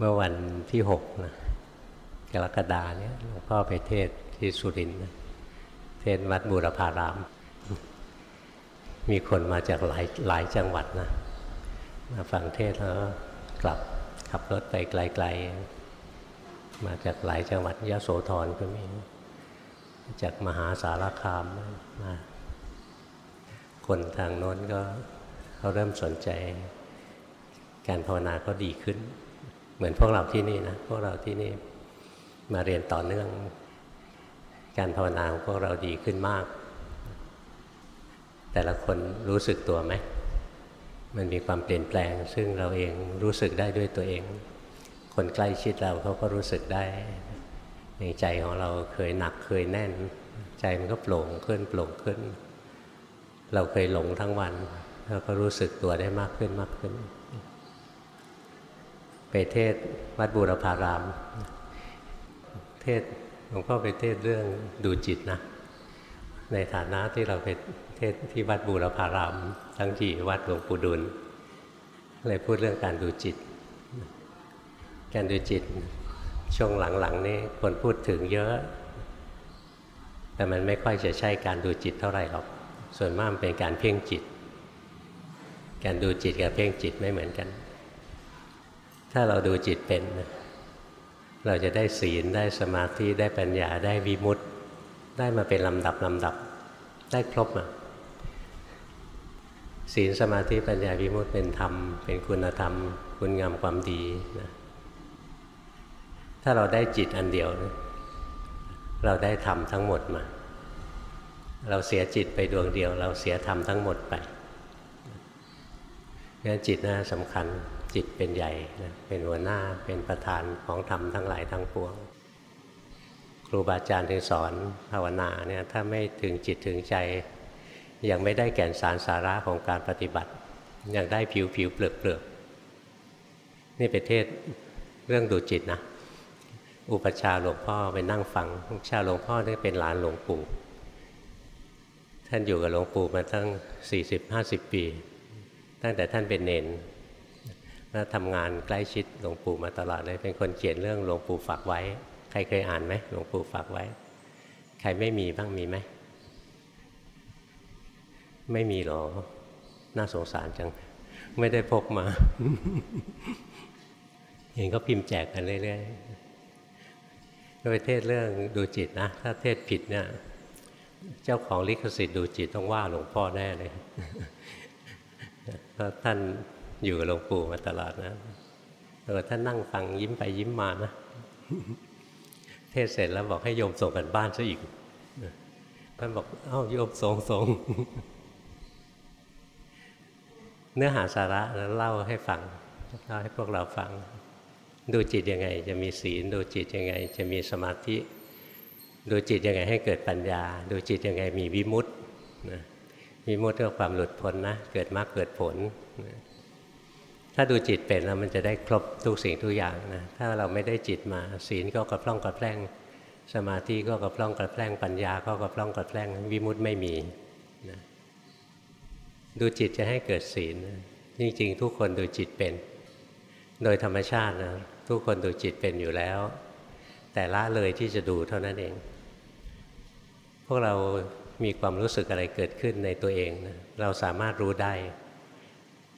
เมื่อวันที่หกนะกรกฎาเนี่ยหลวงพ่อไปเทศที่สุรินทร์เทศวัดบูรพาราม มีคนมาจากหลายหลายจังหวัดนะ มาฟังเทศแล้วกลับขับรถไปไกล ๆ มาจากหลายจังหวัดยะโสธรก็มี จากมหาสารคามมาคนทางโน้นก็เขาเริ่มสนใจ การภาวนาก็ดีขึ้น เหมือนพวกเราที่นี่นะพวกเราที่นี่มาเรียนต่อเนื่อง การภาวนาของพวกเราดีขึ้นมาก แต่ละคนรู้สึกตัวไหมมันมีความเปลี่ยนแปลง ซึ่งเราเองรู้สึกได้ด้วยตัวเอง คนใกล้ชิดเราเขาก็รู้สึกได้ในใจของเราเคยหนักเคยแน่น ใจมันก็โปร่งขึ้นโปร่งขึ้น เราเคยหลงทั้งวันเราก็รู้สึกตัวได้มากขึ้นมากขึ้น ไปเทศวัดบูรพาราม เทศหลวงพ่อไปเทศเรื่องดูจิตนะ ในฐานะที่เราไปเทศที่วัดบูรพาราม ทั้งที่วัดหลวงปู่ดุลเลยพูดเรื่องการดูจิต การดูจิตช่วงหลังๆนี่คนพูดถึงเยอะ แต่มันไม่ค่อยจะใช่การดูจิตเท่าไหร่หรอก ส่วนมากเป็นการเพ่งจิต การดูจิตกับเพ่งจิตไม่เหมือนกัน ถ้าเราดูจิตเป็น เราจะได้ศีลได้สมาธิได้ปัญญาได้วิมุตติ ได้มาเป็นลำดับลำดับ ได้ครบมาศีลสมาธิปัญญาวิมุตติเป็นธรรม เป็นคุณธรรม คุณงามความดีนะถ้าเราได้จิตอันเดียวนะเราได้ธรรมทั้งหมดมา เราเสียจิตไปดวงเดียว เราเสียธรรมทั้งหมดไปงั้นจิตน่าสำคัญ จิตเป็นใหญ่นะเป็นหัวหน้าเป็นประธานของธรรมทั้งหลายทั้งปวง ครูบาอาจารย์ถึงสอนภาวนาเนี่ยถ้าไม่ถึงจิตถึงใจ ยังไม่ได้แก่นสารสาระของการปฏิบัติ ยังได้ผิวผิวเปลือกเปลือกนี่เป็นเทศเรื่องดูจิตนะอุปชาหลวงพ่อไปนั่งฟังอุปชาหลวงพ่อนี่เป็นหลานหลวงปู่ท่านอยู่กับหลวงปู่มาตั้ง 40-50 ปี ตั้งแต่ท่านเป็นเนน แล้วทำงานใกล้ชิดหลวงปู่มาตลอดเลย เป็นคนเขียนเรื่องหลวงปู่ฝากไว้ ใครเคยอ่านไหมหลวงปู่ฝากไว้ ใครไม่มีบ้างมีไหม ไม่มีหรอ น่าสงสารจัง ไม่ได้พกมา เห็นก็พิมพ์แจกกันเรื่อยๆไปเทศเรื่องดูจิตนะ ถ้าเทศผิดเนี่ย เจ้าของลิขสิทธิ์ดูจิตต้องว่าหลวงพ่อแน่เลยเพราะท่าน อยู่กับหลวงปู่มาตลอดนะแล้วท่านนั่งฟังยิ้มไปยิ้มมานะ เทศเสร็จแล้วบอกให้โยมส่งกันบ้านซะอีกท่านบอกเอ้าโยมส่งส่งเนื้อหาสาระแล้วเล่าให้ฟังเล่าให้พวกเราฟัง ดูจิตยังไง จะมีศีลดูจิตยังไง จะมีสมาธิ ดูจิตยังไงให้เกิดปัญญา ดูจิตยังไงมีวิมุตติวิมุตติเรื่องความหลุดพ้นนะ เกิดมากเกิดผล ถ้าดูจิตเป็นแล้วมันจะได้ครบทุกสิ่งทุกอย่างนะถ้าเราไม่ได้จิตมาศีลก็กระพร่องกระแพร่งสมาธิก็กระพร่องกระแพร่งปัญญาก็กระพร่องกระแพร่งวิมุตติไม่มีนะดูจิตจะให้เกิดศีลจริงๆทุกคนดูจิตเป็น โดยธรรมชาตินะทุกคนดูจิตเป็นอยู่แล้ว แต่ละเลยที่จะดูเท่านั้นเอง พวกเรามีความรู้สึกอะไรเกิดขึ้นในตัวเองนะเราสามารถรู้ได้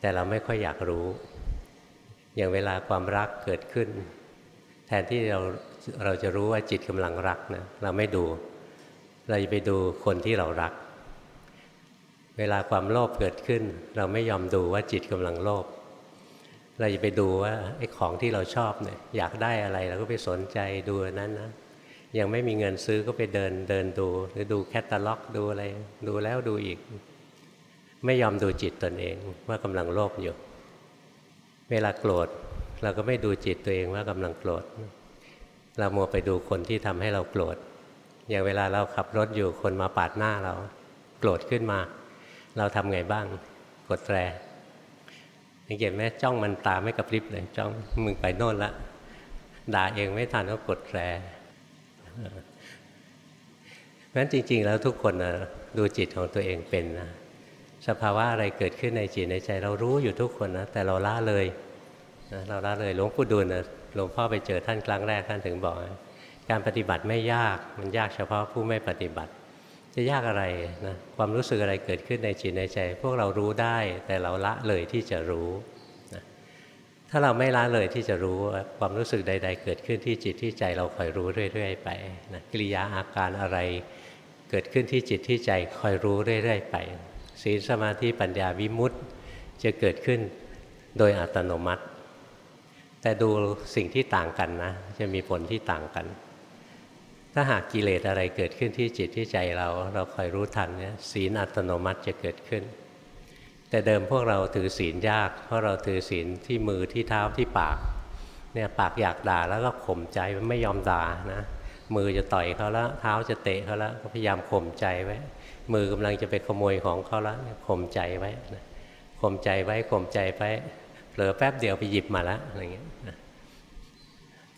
แต่เราไม่ค่อยอยากรู้ อย่างเวลาความรักเกิดขึ้น แทนที่เราเราจะรู้ว่าจิตกำลังรักนะเราไม่ดู เราจะไปดูคนที่เรารัก เวลาความโลภเกิดขึ้น เราไม่ยอมดูว่าจิตกำลังโลภเราจะไปดูว่าไอ้ของที่เราชอบเนี่ยอยากได้อะไรเราก็ไปสนใจดูนั้นนะยังไม่มีเงินซื้อก็ไปเดินเดินดู หรือดูแคตตาล็อกดูอะไร ดูแล้วดูอีก ไม่ยอมดูจิตตนเองว่ากำลังโลภอยู่ เวลาโกรธเราก็ไม่ดูจิตตัวเองว่ากำลังโกรธ เรามัวไปดูคนที่ทำให้เราโกรธ อย่างเวลาเราขับรถอยู่คนมาปาดหน้าเรา โกรธขึ้นมา เราทำไงบ้าง กดแตรสังเกตไหมจ้องมันตาไม่กระพริบเลยจ้องมึงไปโน่นละ ด่าเองไม่ทันก็กดแตรเพราะฉะนั้นจริง ๆ แล้วทุกคนนะดูจิตของตัวเองเป็นนะ สภาวะอะไรเกิดขึ้นในจิตในใจ เรารู้อยู่ทุกคนนะแต่เราละเลยนะเราละเลยหลวงปู่ดูลนะหลวงพ่อไปเจอท่านครั้งแรกท่านถึงบอก การปฏิบัติไม่ยากมันยากเฉพาะผู้ไม่ปฏิบัติ จะยากอะไรนะความรู้สึกอะไรเกิดขึ้นในจิตในใจ พวกเรารู้ได้ แต่เราละเลยที่จะรู้นะถ้าเราไม่ละเลยที่จะรู้ความรู้สึกใด ๆ เกิดขึ้นที่จิตที่ใจเราคอยรู้เรื่อย ๆ ไปนะกิริยาอาการอะไรเกิดขึ้นที่จิตที่ใจคอยรู้เรื่อย ๆ ไป ศีลสมาธิปัญญาวิมุตติจะเกิดขึ้นโดยอัตโนมัติ แต่ดูสิ่งที่ต่างกันนะ จะมีผลที่ต่างกัน ถ้าหากกิเลสอะไรเกิดขึ้นที่จิตที่ใจเรา เราคอยรู้ทันเนี่ยศีลอัตโนมัติจะเกิดขึ้น แต่เดิมพวกเราถือศีลยาก เพราะเราถือศีลที่มือที่เท้าที่ปากเนี่ยปากอยากด่าแล้วก็ข่มใจไม่ยอมด่านะมือจะต่อยเขาแล้วเท้าจะเตะเขาแล้วก็พยายามข่มใจไว้ มือกำลังจะไปขโมยของเขาแล้วข่มใจไว้ข่มใจไว้ข่มใจไว้เผลอแป๊บเดียวไปหยิบมาแล้วอะไรเงี้ย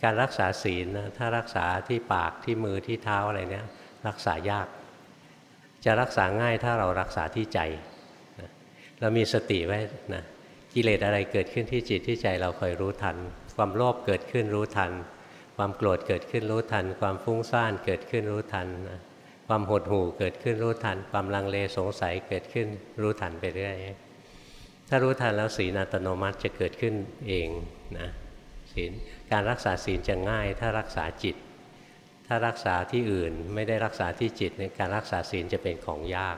การรักษาศีลนะถ้ารักษาที่ปากที่มือที่เท้าอะไรเนี้ยรักษายาก จะรักษาง่ายถ้าเรารักษาที่ใจนะเรามีสติไว้นะกิเลสอะไรเกิดขึ้นที่จิตที่ใจเราคอยรู้ทัน ความโลภเกิดขึ้นรู้ทัน ความโกรธเกิดขึ้นรู้ทัน ความฟุ้งซ่านเกิดขึ้นรู้ทันนะ ความหดหู่เกิดขึ้นรู้ทัน ความลังเลสงสัยเกิดขึ้นรู้ทันไปเรื่อยถ้ารู้ทันแล้วศีลอัตโนมัติจะเกิดขึ้นเองนะศีลการรักษาศีลจะง่าย ถ้ารักษาจิต ถ้ารักษาที่อื่นไม่ได้รักษาที่จิตการรักษาศีลจะเป็นของยาก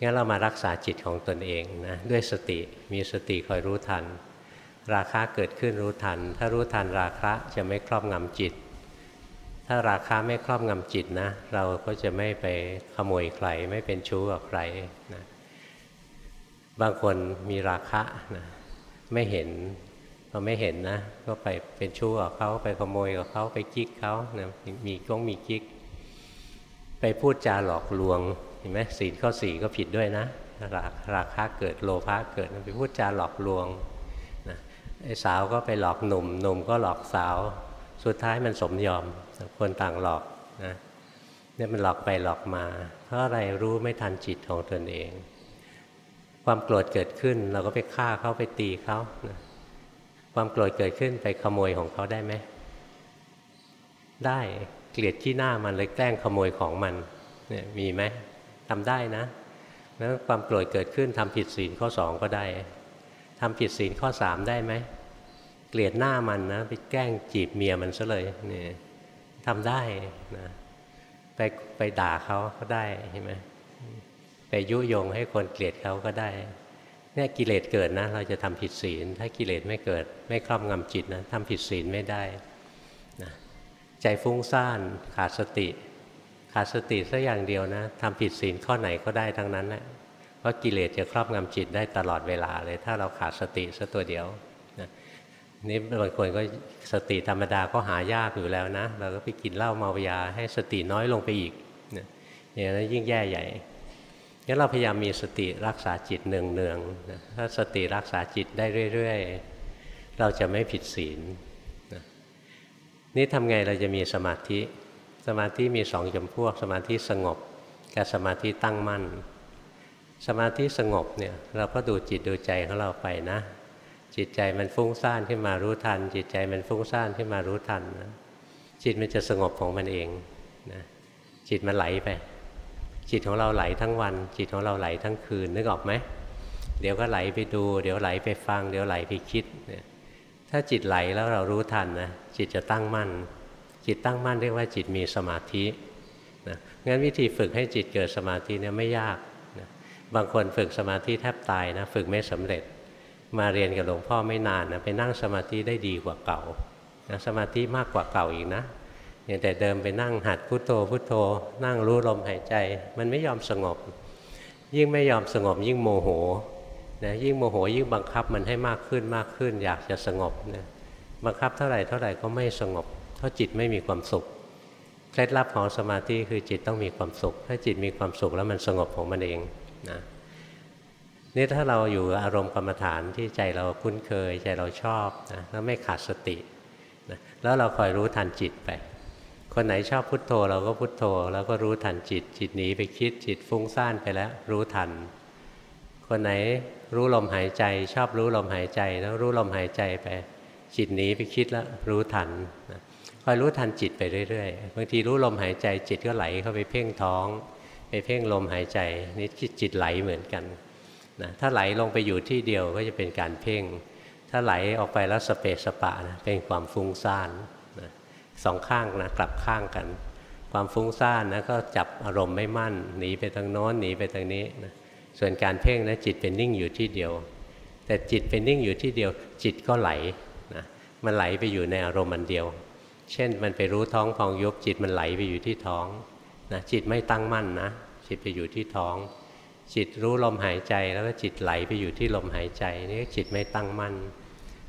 งั้นเรามารักษาจิตของตนเองนะด้วยสติมีสติคอยรู้ทัน ราคะเกิดขึ้นรู้ทัน ถ้ารู้ทันราคะจะไม่ครอบงำจิต ถ้าราคะไม่ครอบงำจิตนะ เราก็จะไม่ไปขโมยใคร ไม่เป็นชู้กับใครนะบางคนมีราคะนะไม่เห็นพอไม่เห็นนะ ก็ไปเป็นชู้กับเขาไปขโมยกับเขาไปกิ๊กเขานะมีก้องมีกิ๊ก ไปพูดจาหลอกลวงเห็นไหมศีลข้อสี่ก็ผิดด้วยนะราราคะเกิดโลภะเกิดไปพูดจาหลอกลวงนะไอ้สาวก็ไปหลอกหนุ่มหนุ่มก็หลอกสาว สุดท้ายมันสมยอมคนต่างหลอกนะเนี่ยมันหลอกไปหลอกมา เพราะอะไรรู้ไม่ทันจิตของตนเอง ความโกรธเกิดขึ้นเราก็ไปฆ่าเขาไปตีเขาความโกรธเกิดขึ้นไปขโมยของเขาได้ไหมได้เกลียดที่หน้ามันเลยแกล้งขโมยของมันเนี่ยมีไหมทำได้นะแล้วความโกรธเกิดขึ้นทำผิดศีลข้อสองก็ได้ทำผิดศีลข้อสามได้ไหม เกลียดหน้ามันนะ ไปแกล้งจีบเมียมันซะเลยนี่ทำได้นะไปไปด่าเขาก็ได้เห็นไหมไปยุยงให้คนเกลียดเขาก็ได้เนี่ยกิเลสเกิดนะ เราจะทำผิดศีล ถ้ากิเลสไม่เกิด ไม่ครอบงำจิตนะทำผิดศีลไม่ได้นะใจฟุ้งซ่านขาดสติ ขาดสติสักอย่างเดียวนะทำผิดศีลข้อไหนก็ได้ทั้งนั้นแหละเพราะกิเลสจะครอบงำจิตได้ตลอดเวลาเลย ถ้าเราขาดสติสัตัวเดียว นี่บางคนก็สติธรรมดาก็หายากอยู่แล้วนะ เราก็ไปกินเหล้าเมายาให้สติน้อยลงไปอีกนะอย่างนั้นยิ่งแย่ใหญ่งั้นเราพยายามมีสติรักษาจิตเนืองๆถ้าสติรักษาจิตได้เรื่อยๆ เราจะไม่ผิดศีลนี่ทำไงเราจะมีสมาธิ สมาธิมีสองจำพวก สมาธิสงบกับสมาธิตั้งมั่น สมาธิสงบเนี่ยเราก็ดูจิตดูใจของเราไปนะ จิตใจมันฟุ้งซ่านขึ้นมารู้ทัน จิตใจมันฟุ้งซ่านขึ้นมารู้ทันนะจิตมันจะสงบของมันเองนะจิตมันไหลไป จิตของเราไหลทั้งวัน จิตของเราไหลทั้งคืนนึกออกไหมเดี๋ยวก็ไหลไปดู เดี๋ยวไหลไปฟัง เดี๋ยวไหลไปคิดเนี่ยถ้าจิตไหลแล้วเรารู้ทันนะจิตจะตั้งมั่น จิตตั้งมั่นเรียกว่าจิตมีสมาธินะงั้นวิธีฝึกให้จิตเกิดสมาธิเนี่ยไม่ยากนะบางคนฝึกสมาธิแทบตายนะฝึกไม่สำเร็จ มาเรียนกับหลวงพ่อไม่นานนะไปนั่งสมาธิได้ดีกว่าเก่านะสมาธิมากกว่าเก่าอีกนะอย่างแต่เดิมไปนั่งหัดพุโทโธพุโทโธ นั่งรู้ลมหายใจ มันไม่ยอมสงบ ยิ่งไม่ยอมสงบยิ่งโมโหนะยิ่งโมโหยิ่งบังคับมันให้มากขึ้นมากขึ้น อยากจะสงบนะบังคับเท่าไหร่เท่าไหร่ก็ไม่สงบ เพราะจิตไม่มีความสุขเคล็ดลับของสมาธิคือจิตต้องมีความสุข ถ้าจิตมีความสุขแล้วมันสงบของมันเองนะ นี่ถ้าเราอยู่อารมณ์กรรมฐานที่ใจเราคุ้นเคย ใจเราชอบนะแล้วไม่ขาดสตินะแล้วเราคอยรู้ทันจิตไป คนไหนชอบพุทโธเราก็พุทโธ แล้วก็รู้ทันจิต จิตหนีไปคิดจิตฟุ้งซ่านไปแล้วรู้ทัน คนไหนรู้ลมหายใจ ชอบรู้ลมหายใจแล้วรู้ลมหายใจไป จิตหนีไปคิดแล้วรู้ทันนะคอยรู้ทันจิตไปเรื่อยๆ บางทีรู้ลมหายใจจิตก็ไหลเข้าไปเพ่งท้อง ไปเพ่งลมหายใจนี่จิตไหลเหมือนกัน นะถ้าไหลลงไปอยู่ที่เดียวก็จะเป็นการเพ่ง ถ้าไหลออกไปแล้วสเปสสปะนะเป็นความฟุ้งซ่านนะสองข้างนะกลับข้างกัน ความฟุ้งซ่านนะก็จับอารมณ์ไม่มั่นหนีไปทางโน้นหนีไปทางนี้นะส่วนการเพ่งนะจิตเป็นนิ่งอยู่ที่เดียว แต่จิตเป็นนิ่งอยู่ที่เดียว จิตก็ไหลนะมันไหลไปอยู่ในอารมณ์มันเดียว เช่นมันไปรู้ท้องพองยุบจิตมันไหลไปอยู่ที่ท้องนะจิตไม่ตั้งมั่นนะจิตไปอยู่ที่ท้อง จิตรู้ลมหายใจแล้วก็จิตไหลไปอยู่ที่ลมหายใจนี่จิตไม่ตั้งมั่น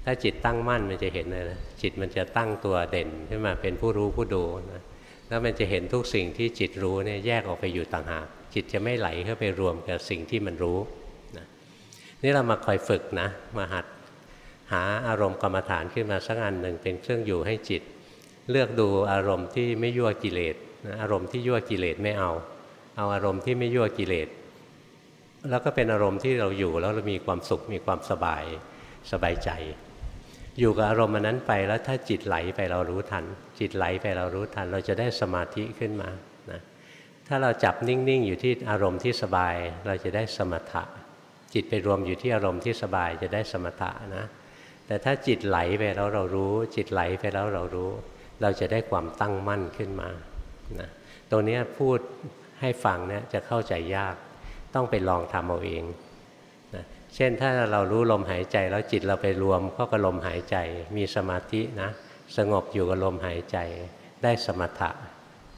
ถ้าจิตตั้งมั่นมันจะเห็นเลยนะจิตมันจะตั้งตัวเด่นขึ้นมาเป็นผู้รู้ผู้ดูนะแล้วมันจะเห็นทุกสิ่งที่จิตรู้เนี่ยแยกออกไปอยู่ต่างหากจิตจะไม่ไหลเข้าไปรวมกับสิ่งที่มันรู้นะนี่เรามาคอยฝึกนะมาหัดหาอารมณ์กรรมฐานขึ้นมาสักอันหนึ่งเป็นเครื่องอยู่ให้จิต เลือกดูอารมณ์ที่ไม่ยั่วกิเลสนะอารมณ์ที่ยั่วกิเลสไม่เอา เอาอารมณ์ที่ไม่ยั่วกิเลส แล้วก็เป็นอารมณ์ที่เราอยู่แล้วเรามีความสุขมีความสบายสบายใจ อยู่กับอารมณ์นั้นไปแล้วถ้าจิตไหลไปเรารู้ทัน จิตไหลไปเรารู้ทัน เราจะได้สมาธิขึ้นมานะถ้าเราจับนิ่งๆ อยู่ที่อารมณ์ที่สบาย เราจะได้สมถะ จิตไปรวมอยู่ที่อารมณ์ที่สบายจะได้สมถะนะแต่ถ้าจิตไหลไปแล้วเรารู้ จิตไหลไปแล้วเรารู้ เราจะได้ความตั้งมั่นขึ้นมานะตรงนี้พูดให้ฟังเนี่ยจะเข้าใจยาก ต้องไปลองทำเอาเองนะเช่นถ้าเรารู้ลมหายใจแล้วจิตเราไปรวมเข้ากับลมหายใจ มีสมาธินะ สงบอยู่กับลมหายใจ ได้สมถะ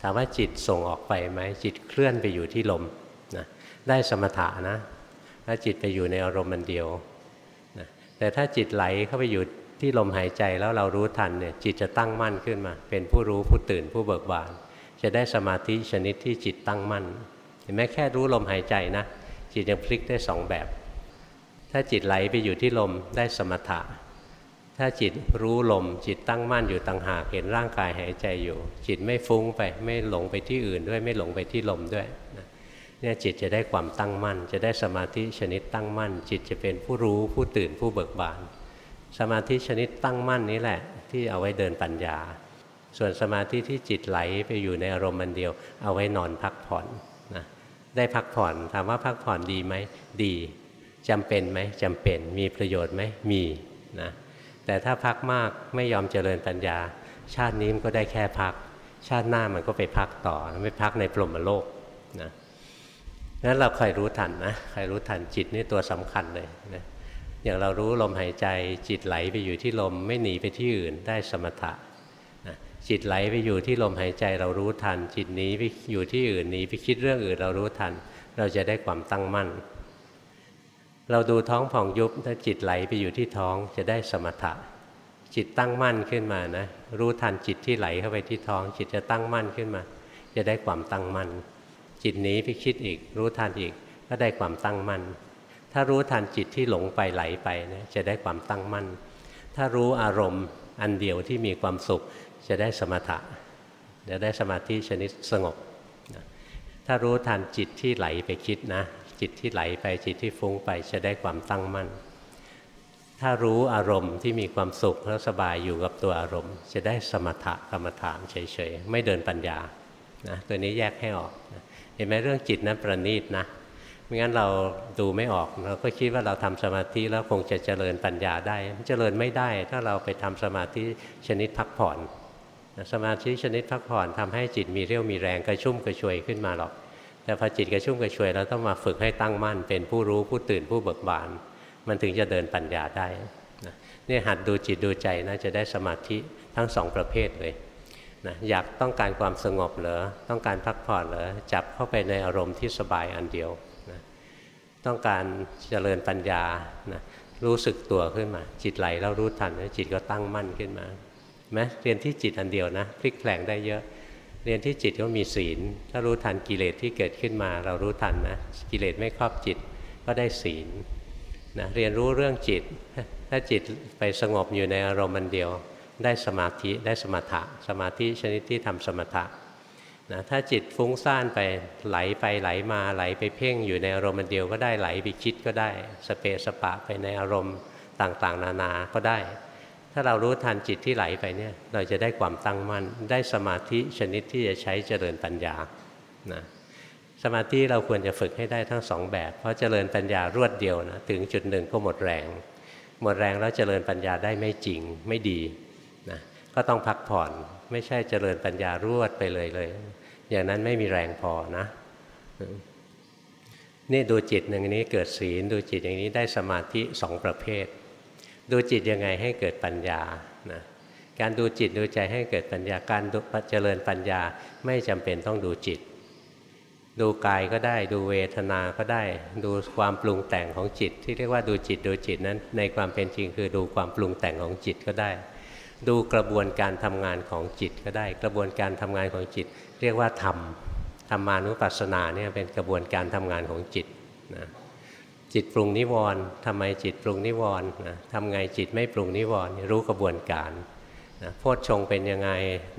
ถามว่าจิตส่งออกไปไหมจิตเคลื่อนไปอยู่ที่ลมนะได้สมถะนะถ้าจิตไปอยู่ในอารมณ์มันเดียวนะแต่ถ้าจิตไหลเข้าไปอยู่ที่ลมหายใจแล้วเรารู้ทันเนี่ยจิตจะตั้งมั่นขึ้นมา เป็นผู้รู้ผู้ตื่นผู้เบิกบาน จะได้สมาธิชนิดที่จิตตั้งมั่น เห็นไหมแค่รู้ลมหายใจนะ จิตยังพลิกได้สองแบบ ถ้าจิตไหลไปอยู่ที่ลมได้สมถะ ถ้าจิตรู้ลมจิตตั้งมั่นอยู่ต่างหากเห็นร่างกายหายใจอยู่ จิตไม่ฟุ้งไปไม่หลงไปที่อื่นด้วยไม่หลงไปที่ลมด้วยเนี่ยจิตจะได้ความตั้งมั่น จะได้สมาธิชนิดตั้งมั่น จิตจะเป็นผู้รู้ผู้ตื่นผู้เบิกบาน สมาธิชนิดตั้งมั่นนี้แหละ ที่เอาไว้เดินปัญญา ส่วนสมาธิที่จิตไหลไปอยู่ในอารมณ์มันเดียว เอาไว้นอนพักผ่อน ได้พักผ่อนถามว่าพักผ่อนดีไหมดีจำเป็นไหมจำเป็นมีประโยชน์ไหมมีนะแต่ถ้าพักมากไม่ยอมเจริญปัญญา ชาตินี้มันก็ได้แค่พัก ชาติหน้ามันก็ไปพักต่อไม่พักในปลมโลกนะนั้นเราคอยรู้ทันนะคอยรู้ทันจิตนี่ตัวสำคัญเลยนะอย่างเรารู้ลมหายใจจิตไหลไปอยู่ที่ลมไม่หนีไปที่อื่นได้สมถะ จิตไหลไปอยู่ที่ลมหายใจเรารู้ทัน จิตหนีไปอยู่ที่อื่นหนีไปคิดเรื่องอื่นเรารู้ทัน เราจะได้ความตั้งมั่น เราดูท้องผ่องยุบถ้าจิตไหลไปอยู่ที่ท้องจะได้สมถะ จิตตั้งมั่นขึ้นมานะรู้ทันจิตที่ไหลเข้าไปที่ท้อง จิตจะตั้งมั่นขึ้นมา จะได้ความตั้งมั่น จิตหนีไปคิดอีก รู้ทันอีกก็ได้ความตั้งมั่น ถ้ารู้ทันจิตที่หลงไปไหลไปนะจะได้ความตั้งมั่น ถ้ารู้อารมณ์อันเดียวที่มีความสุข จะได้สมถะจะได้สมาธิชนิดสงบถ้ารู้ทันจิตที่ไหลไปคิดนะ จิตที่ไหลไปจิตที่ฟุ้งไปจะได้ความตั้งมั่น ถ้ารู้อารมณ์ที่มีความสุขแล้วสบายอยู่กับตัวอารมณ์ จะได้สมถะกรรมฐานเฉยๆไม่เดินปัญญานะตัวนี้แยกให้ออกเห็นไหมเรื่องจิตนั้นประณีตนะไม่งั้นเราดูไม่ออกเราก็คิดว่าเราทำสมาธิแล้วคงจะเจริญปัญญาได้เจริญไม่ได้ ถ้าเราไปทำสมาธิชนิดพักผ่อน สมาธิชนิดพักผ่อนทำให้จิตมีเรี่ยวมีแรงกระชุ่มกระชวยขึ้นมาหรอก แต่พอจิตกระชุ่มกระชวยเราต้องมาฝึกให้ตั้งมั่น เป็นผู้รู้ผู้ตื่นผู้เบิกบาน มันถึงจะเดินปัญญาได้นี่หัดดูจิตดูใจนะจะได้สมาธิทั้งสองประเภทเลยนะอยากต้องการความสงบเหรอต้องการพักผ่อนเหรอจับเข้าไปในอารมณ์ที่สบายอันเดียวนะต้องการเจริญปัญญานะรู้สึกตัวขึ้นมา จิตไหลแล้วรู้ทันจิตก็ตั้งมั่นขึ้นมา ไหมเรียนที่จิตอันเดียวนะพลิกแปลงได้เยอะ เรียนที่จิตก็มีศีล ถ้ารู้ทันกิเลสที่เกิดขึ้นมา เรารู้ทันนะกิเลสไม่ครอบจิตก็ได้ศีลนะเรียนรู้เรื่องจิต ถ้าจิตไปสงบอยู่ในอารมณ์มันเดียว ได้สมาธิได้สมถะ สมาธิชนิดที่ทำสมถะนะถ้าจิตฟุ้งซ่านไปไหลไปไหลมาไหลไปเพ่งอยู่ในอารมณ์เดียวก็ได้ไหลไปคิดก็ได้ สเปสปะไปในอารมณ์ต่างๆ นานาก็ได้ ถ้าเรารู้ทันจิตที่ไหลไปเนี่ย เราจะได้ความตั้งมั่น ได้สมาธิชนิดที่จะใช้เจริญปัญญานะสมาธิเราควรจะฝึกให้ได้ทั้งสองแบบ เพราะเจริญปัญญารวดเดียวนะถึงจุดหนึ่งก็หมดแรง หมดแรงแล้วเจริญปัญญาได้ไม่จริงไม่ดีนะก็ต้องพักผ่อนไม่ใช่เจริญปัญญารวดไปเลยเลย อย่างนั้นไม่มีแรงพอนะนี่ดูจิตอย่างนี้เกิดศีลดูจิตอย่างนี้ได้สมาธิสองประเภท ดูจิตยังไงให้เกิดปัญญานะการดูจิตดูใจให้เกิดปัญญาการเจริญปัญญาไม่จำเป็นต้องดูจิต ดูกายก็ได้ดูเวทนาก็ได้ ดูความปรุงแต่งของจิต ที่เรียกว่าดูจิตดูจิตนั้น ในความเป็นจริงคือดูความปรุงแต่งของจิตก็ได้ ดูกระบวนการทำงานของจิตก็ได้ กระบวนการทำงานของจิต เรียกว่าธรรมธรรมานุปัสสนาเนี่ยเป็นกระบวนการทำงานของจิตนะ จิตปรุงนิวรณ์ทำไมจิตปรุงนิวรณ์นะทำไงจิตไม่ปรุงนิวรณ์รู้กระบวนการนะโพชฌงเป็นยังไง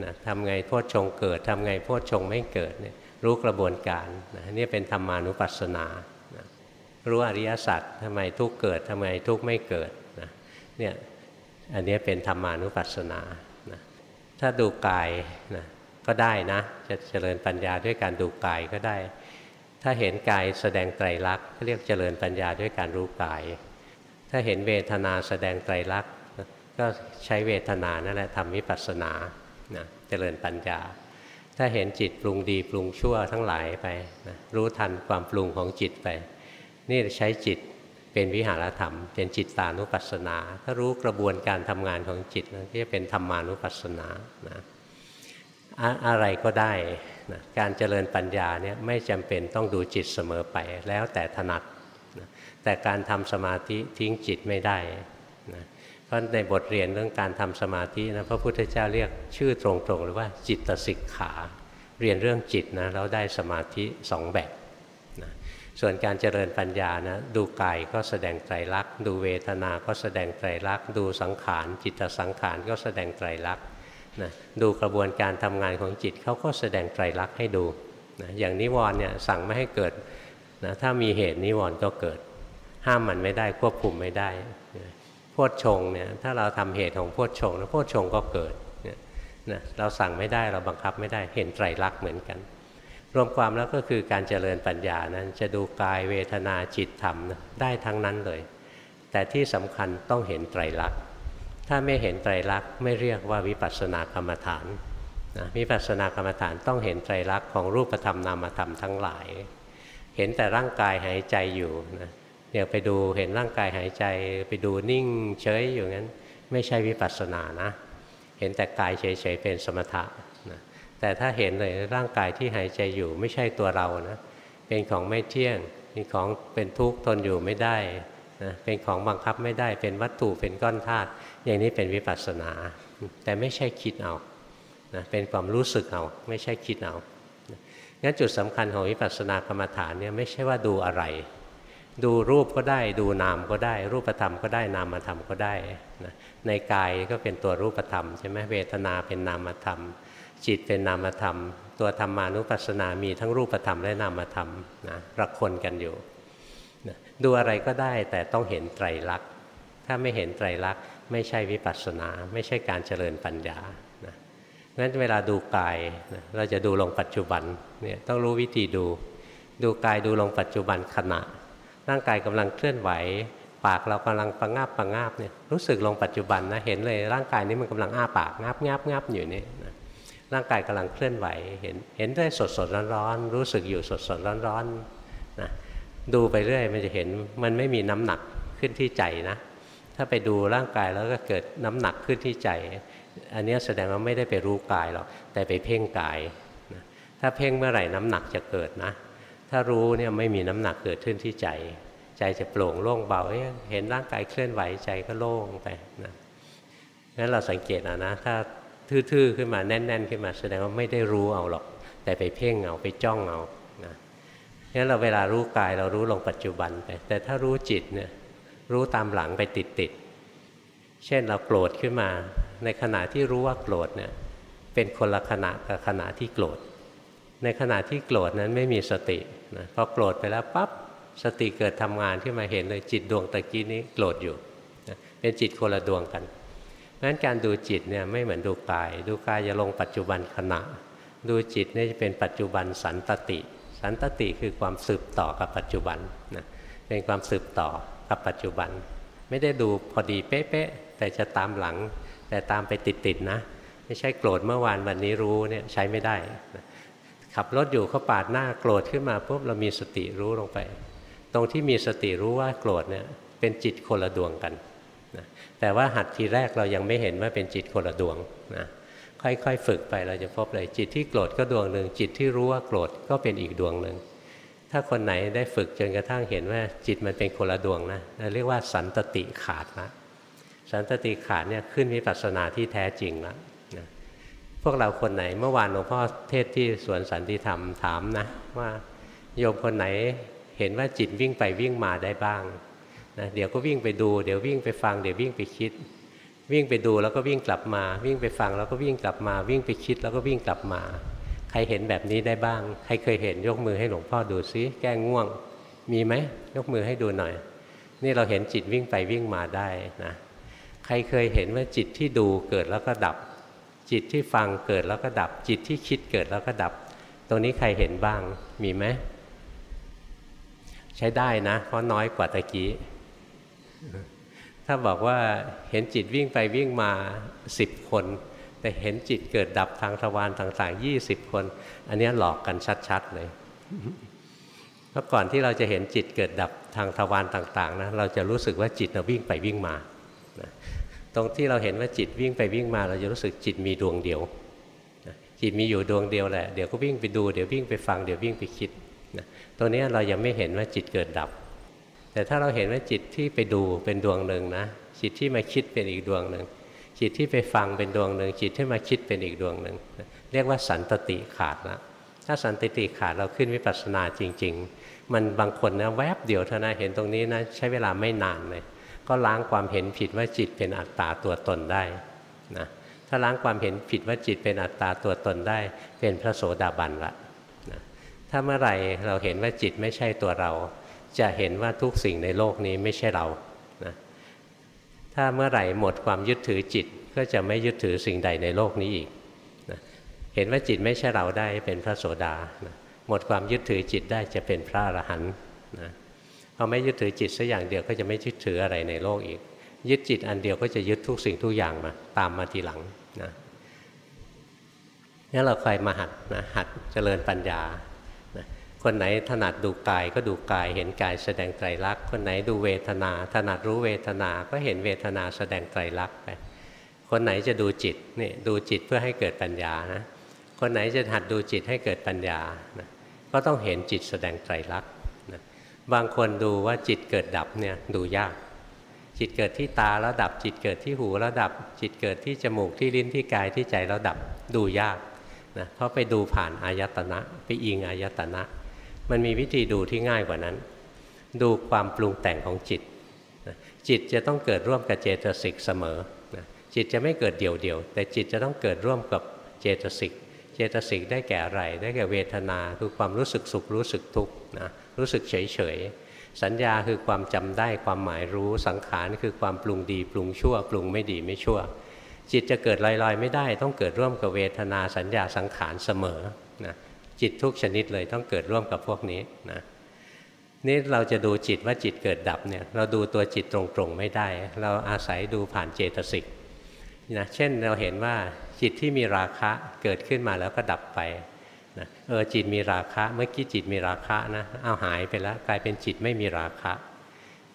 นะทำไงโพชฌงเกิดทำไงโพชฌงไม่เกิดเนี่ยรู้กระบวนการนะนี่เป็นธรรมานุปัสสนานะรู้อริยสัจทำไมทุกเกิดทำไมทุกไม่เกิดนะเนี่ยอันนี้เป็นธรรมานุปัสสนานะถ้าดูกายนะก็ได้นะจะเจริญปัญญาด้วยการดูกายก็ได้ ถ้าเห็นกายแสดงไตรลักษณ์เรียกเจริญปัญญาด้วยการรู้กาย ถ้าเห็นเวทนาแสดงไตรลักษณ์ก็ใช้เวทนานั่นแหละทำวิปัสสนานะเจริญปัญญา ถ้าเห็นจิตปรุงดีปรุงชั่วทั้งหลายไปนะรู้ทันความปรุงของจิตไป นี่ใช้จิตเป็นวิหารธรรม เป็นจิตตานุปัสสนา ถ้ารู้กระบวนการทำงานของจิตนะที่จะเป็นธรรมานุปัสสนานะอะไรก็ได้ นะการเจริญปัญญาเนี่ยไม่จำเป็นต้องดูจิตเสมอไปแล้วแต่ถนัดนะแต่การทำสมาธิทิ้งจิตไม่ได้นะเพราะในบทเรียนเรื่องการทำสมาธินะพระพุทธเจ้าเรียกชื่อตรงๆเลยว่าจิตสิกขาเรียนเรื่องจิตนะแล้วได้สมาธิสองแบบนะส่วนการเจริญปัญญานะดูกายก็แสดงไตรลักษณ์ดูเวทนาก็แสดงไตรลักษณ์ดูสังขารจิตสังขารก็แสดงไตรลักษณ์ นะดูกระบวนการทำงานของจิตเขาก็แสดงไตรลักษณ์ให้ดูนะอย่างนิวรณ์เนี่ยสั่งไม่ให้เกิดนะถ้ามีเหตุนิวรณ์ก็เกิด ห้ามมันไม่ได้ควบคุมไม่ได้โพชฌงเนี่ยถ้าเราทำเหตุของโพชฌงแล้วโพชฌงก็เกิดนะเราสั่งไม่ได้เราบังคับไม่ได้เห็นไตรลักษณ์เหมือนกัน รวมความแล้วก็คือการเจริญปัญญานั้นจะดูกายเวทนาจิตธรรมได้ทั้งนั้นเลย แต่ที่สำคัญต้องเห็นไตรลักษณ์ ถ้าไม่เห็นไตรลักษณ์ไม่เรียกว่าวิปัสสนากรรมฐานนะวิปัสสนากรรมฐานต้องเห็นไตรลักษณ์ของรูปธรรมนามธรรมทั้งหลาย เห็นแต่ร่างกายหายใจอยู่นะเดี๋ยวไปดูเห็นร่างกายหายใจไปดูนิ่งเฉยอยู่งั้น ไม่ใช่วิปัสสนานะ เห็นแต่กายเฉยๆเป็นสมถะนะแต่ถ้าเห็นเลยร่างกายที่หายใจอยู่ไม่ใช่ตัวเรานะเป็นของไม่เที่ยงเป็นของเป็นทุกข์ทนอยู่ไม่ได้นะเป็นของบังคับไม่ได้เป็นวัตถุเป็นก้อนธาตุ อย่างนี้เป็นวิปัสสนา แต่ไม่ใช่คิดเอานะเป็นความรู้สึกเอาไม่ใช่คิดเอางั้นจุดสำคัญของวิปัสสนากรรมฐานเนี่ยไม่ใช่ว่าดูอะไร ดูรูปก็ได้ ดูนามก็ได้ รูปธรรมก็ได้นามธรรมก็ได้นะในกายก็เป็นตัวรูปธรรมใช่ไหมเวทนาเป็นนามธรรม จิตเป็นนามธรรม ตัวธรรมานุปัสสนามีทั้งรูปธรรมและนามธรรมนะระคนกันอยู่นะดูอะไรก็ได้แต่ต้องเห็นไตรลักษณ์ ถ้าไม่เห็นไตรลักษณ์ไม่ใช่วิปัสสนา ไม่ใช่การเจริญปัญญานะงั้นเวลาดูกายนะเราจะดูลงปัจจุบันเนี่ยต้องรู้วิธีดู ดูกายดูลงปัจจุบันขณะ ร่างกายกำลังเคลื่อนไหว ปากเรากำลังประงาบประงาบเนี่ยรู้สึกลงปัจจุบันนะเห็นเลยร่างกายนี้มันกำลังอ้าปากงับงับงับอยู่นี่นะร่างกายกำลังเคลื่อนไหวเห็นเห็นได้สดสดร้อนร้อนรู้สึกอยู่สดสดร้อนร้อนนะดูไปเรื่อยมันจะเห็นมันไม่มีน้ำหนักขึ้นที่ใจนะ ถ้าไปดูร่างกายแล้วก็เกิดน้ำหนักขึ้นที่ใจ อันนี้แสดงว่าไม่ได้ไปรู้กายหรอกแต่ไปเพ่งกายนะถ้าเพ่งเมื่อไหร่น้ำหนักจะเกิดนะ ถ้ารู้เนี่ยไม่มีน้ำหนักเกิดขึ้นที่ใจ ใจจะโปร่งโล่งเบาเห็นร่างกายเคลื่อนไหวใจก็โล่งไปนะงั้นเราสังเกตนะนะถ้าทื่อๆขึ้นมาแน่น ๆ ขึ้นมา แสดงว่าไม่ได้รู้เอาหรอก แต่ไปเพ่งเอาไปจ้องเอานะงั้นเราเวลารู้กายเรารู้ลงปัจจุบันไป แต่ถ้ารู้จิตเนี่ย รู้ตามหลังไปติดๆ เช่นเราโกรธขึ้นมา ในขณะที่รู้ว่าโกรธเนี่ยเป็นคนละขณะกับขณะที่โกรธ ในขณะที่โกรธนั้นไม่มีสตินะพอโกรธไปแล้วปั๊บสติเกิดทำงานที่มาเห็นเลยจิตดวงตะกี้นี้โกรธอยู่นะเป็นจิตคนละดวงกันเพราะนั้นการดูจิตเนี่ยไม่เหมือนดูกาย ดูกายจะลงปัจจุบันขณะ ดูจิตนี่จะเป็นปัจจุบันสันตติ สันตติคือความสืบต่อกับปัจจุบันนะเป็นความสืบต่อ กับปัจจุบัน ไม่ได้ดูพอดีเป๊ะๆแต่จะตามหลัง แต่ตามไปติดๆนะ ไม่ใช่โกรธเมื่อวานวันนี้รู้เนี่ยใช้ไม่ได้ขับรถอยู่เขาปาดหน้าโกรธขึ้นมาปุ๊บเรามีสติรู้ลงไป ตรงที่มีสติรู้ว่าโกรธเนี่ยเป็นจิตคนละดวงกันนะแต่ว่าหัดทีแรกเรายังไม่เห็นว่าเป็นจิตคนละดวงนะค่อยๆฝึกไปเราจะพบเลยจิตที่โกรธก็ดวงหนึ่งจิตที่รู้ว่าโกรธก็เป็นอีกดวงหนึ่ง ถ้าคนไหนได้ฝึกจนกระทั่งเห็นว่าจิตมันเป็นคนละดวงนะเรียกว่าสันตติขาดนะสันตติขาดเนี่ยขึ้นวิปัสสนาที่แท้จริงแล้วนะพวกเราคนไหนเมื่อวานหลวงพ่อเทศที่สวนสันติธรรมถามนะว่าโยมคนไหนเห็นว่าจิตวิ่งไปวิ่งมาได้บ้างนะเดี๋ยวก็วิ่งไปดู เดี๋ยววิ่งไปฟัง เดี๋ยววิ่งไปคิด วิ่งไปดูแล้วก็วิ่งกลับมา วิ่งไปฟังแล้วก็วิ่งกลับมา วิ่งไปคิดแล้วก็วิ่งกลับมา ครเห็นแบบนี้ได้บ้าง ใครเคยเห็นยกมือให้หลวงพ่อดูซิ แก้ง่วง มีไหม ยกมือให้ดูหน่อย นี่เราเห็นจิตวิ่งไปวิ่งมาได้นะ ใครเคยเห็นว่าจิตที่ดูเกิดแล้วก็ดับ จิตที่ฟังเกิดแล้วก็ดับ จิตที่คิดเกิดแล้วก็ดับ ตรงนี้ใครเห็นบ้าง มีไหม ใช้ได้นะ เพราะน้อยกว่าตะกี้ ถ้าบอกว่าเห็นจิตวิ่งไปวิ่งมาสิบคน แต่เห็นจิตเกิดดับทางทวารต่างๆยี่สิบคน อันนี้หลอกกันชัดๆเลยเพราะก่อนที่เราจะเห็นจิตเกิดดับทางทวารต่างๆนะเราจะรู้สึกว่าจิตเราวิ่งไปวิ่งมา ตรงที่เราเห็นว่าจิตวิ่งไปวิ่งมา เราจะรู้สึกจิตมีดวงเดียว จิตมีอยู่ดวงเดียวแหละ เดี๋ยวก็วิ่งไปดู เดี๋ยววิ่งไปฟัง เดี๋ยววิ่งไปคิดตรงนี้เรายังไม่เห็นว่าจิตเกิดดับ แต่ถ้าเราเห็นว่าจิตที่ไปดูเป็นดวงหนึ่งนะ จิตที่มาคิดเป็นอีกดวงหนึ่ง จิตที่ไปฟังเป็นดวงหนึ่งจิตที่มาคิดเป็นอีกดวงหนึ่งเรียกว่าสันตติขาดนะถ้าสันตติขาดเราขึ้นวิปัสสนาจริง ๆ มันบางคนนะแวบเดียวเท่านั้นเห็นตรงนี้นะใช้เวลาไม่นานเลย ก็ล้างความเห็นผิดว่าจิตเป็นอัตตาตัวตนได้นะถ้าล้างความเห็นผิดว่าจิตเป็นอัตตาตัวตนได้ เป็นพระโสดาบันละนะถ้าเมื่อไหร่เราเห็นว่าจิตไม่ใช่ตัวเรา จะเห็นว่าทุกสิ่งในโลกนี้ไม่ใช่เรา ถ้าเมื่อไหร่หมดความยึดถือจิตก็จะไม่ยึดถือสิ่งใดในโลกนี้อีกนะเห็นว่าจิตไม่ใช่เราได้เป็นพระโสดานะหมดความยึดถือจิตได้จะเป็นพระอรหันต์นะพอไม่ยึดถือจิตสักอย่างเดียวก็จะไม่ยึดถืออะไรในโลกอีก ยึดจิตอันเดียวก็จะยึดทุกสิ่งทุกอย่างมาตามมาทีหลังนะนี่เราคอยมาหัดนะหัดเจริญปัญญา คนไหนถนัดดูกายก็ดูกายเห็นกายแสดงไตรลักษณ์คนไหนดูเวทนา ถนัดรู้เวทนาก็เห็นเวทนาแสดงไตรลักษณ์ไปคนไหนจะดูจิตนี่ดูจิตเพื่อให้เกิดปัญญานะคนไหนจะหัดดูจิตให้เกิดปัญญานะก็ต้องเห็นจิตแสดงไตรลักษณ์นะบางคนดูว่าจิตเกิดดับเนี่ยดูยาก จิตเกิดที่ตาแล้วดับ จิตเกิดที่หูแล้วดับ จิตเกิดที่จมูกที่ลิ้นที่กายที่ใจแล้วดับดูยากนะเพราะไปดูผ่านอายตนะ ไปอิงอายตนะ มันมีวิธีดูที่ง่ายกว่านั้น ดูความปรุงแต่งของจิต จิตจะต้องเกิดร่วมกับเจตสิกเสมอ จิตจะไม่เกิดเดี่ยวๆ แต่จิตจะต้องเกิดร่วมกับเจตสิก เจตสิกได้แก่อะไร ได้แก่เวทนาคือความรู้สึกสุขรู้สึกทุกข์นะรู้สึกเฉยๆ สัญญาคือความจำได้ความหมายรู้ สังขารคือความปรุงดี ปรุงชั่ว ปรุงไม่ดีไม่ชั่ว จิตจะเกิดลอยๆ ไม่ได้ ต้องเกิดร่วมกับเวทนาสัญญาสังขารเสมอนะ จิตทุกชนิดเลยต้องเกิดร่วมกับพวกนี้นะนี่เราจะดูจิตว่าจิตเกิดดับเนี่ยเราดูตัวจิตตรงๆไม่ได้ เราอาศัยดูผ่านเจตสิกนะเช่นเราเห็นว่าจิตที่มีราคะเกิดขึ้นมาแล้วก็ดับไปนะเออจิตมีราคะเมื่อกี้จิตมีราคะนะเอาหายไปแล้วกลายเป็นจิตไม่มีราคะ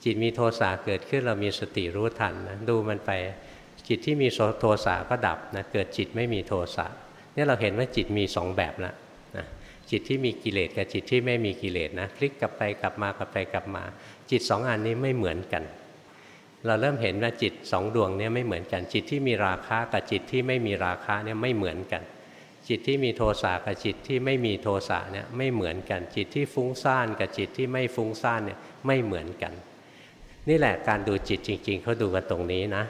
จิตมีโทสะเกิดขึ้นเรามีสติรู้ทันนะดูมันไปจิตที่มีโทสะก็ดับนะเกิดจิตไม่มีโทสะนี่เราเห็นว่าจิตมีสองแบบแล้ว จิตที่มีกิเลสกับจิตที่ไม่มีกิเลสนะพลิกกลับไปกลับมากลับไปกลับมา จิตสองอันนี้ไม่เหมือนกัน เราเริ่มเห็นว่าจิตสองดวงนี้ไม่เหมือนกัน จิตที่มีราคะกับจิตที่ไม่มีราคะเนี่ยไม่เหมือนกัน จิตที่มีโทสะกับจิตที่ไม่มีโทสะเนี่ยไม่เหมือนกัน จิตที่ฟุ้งซ่านกับจิตที่ไม่ฟุ้งซ่านเนี่ยไม่เหมือนกัน นี่แหละการดูจิตจริง ๆเขาดูกันตรงนี้นะ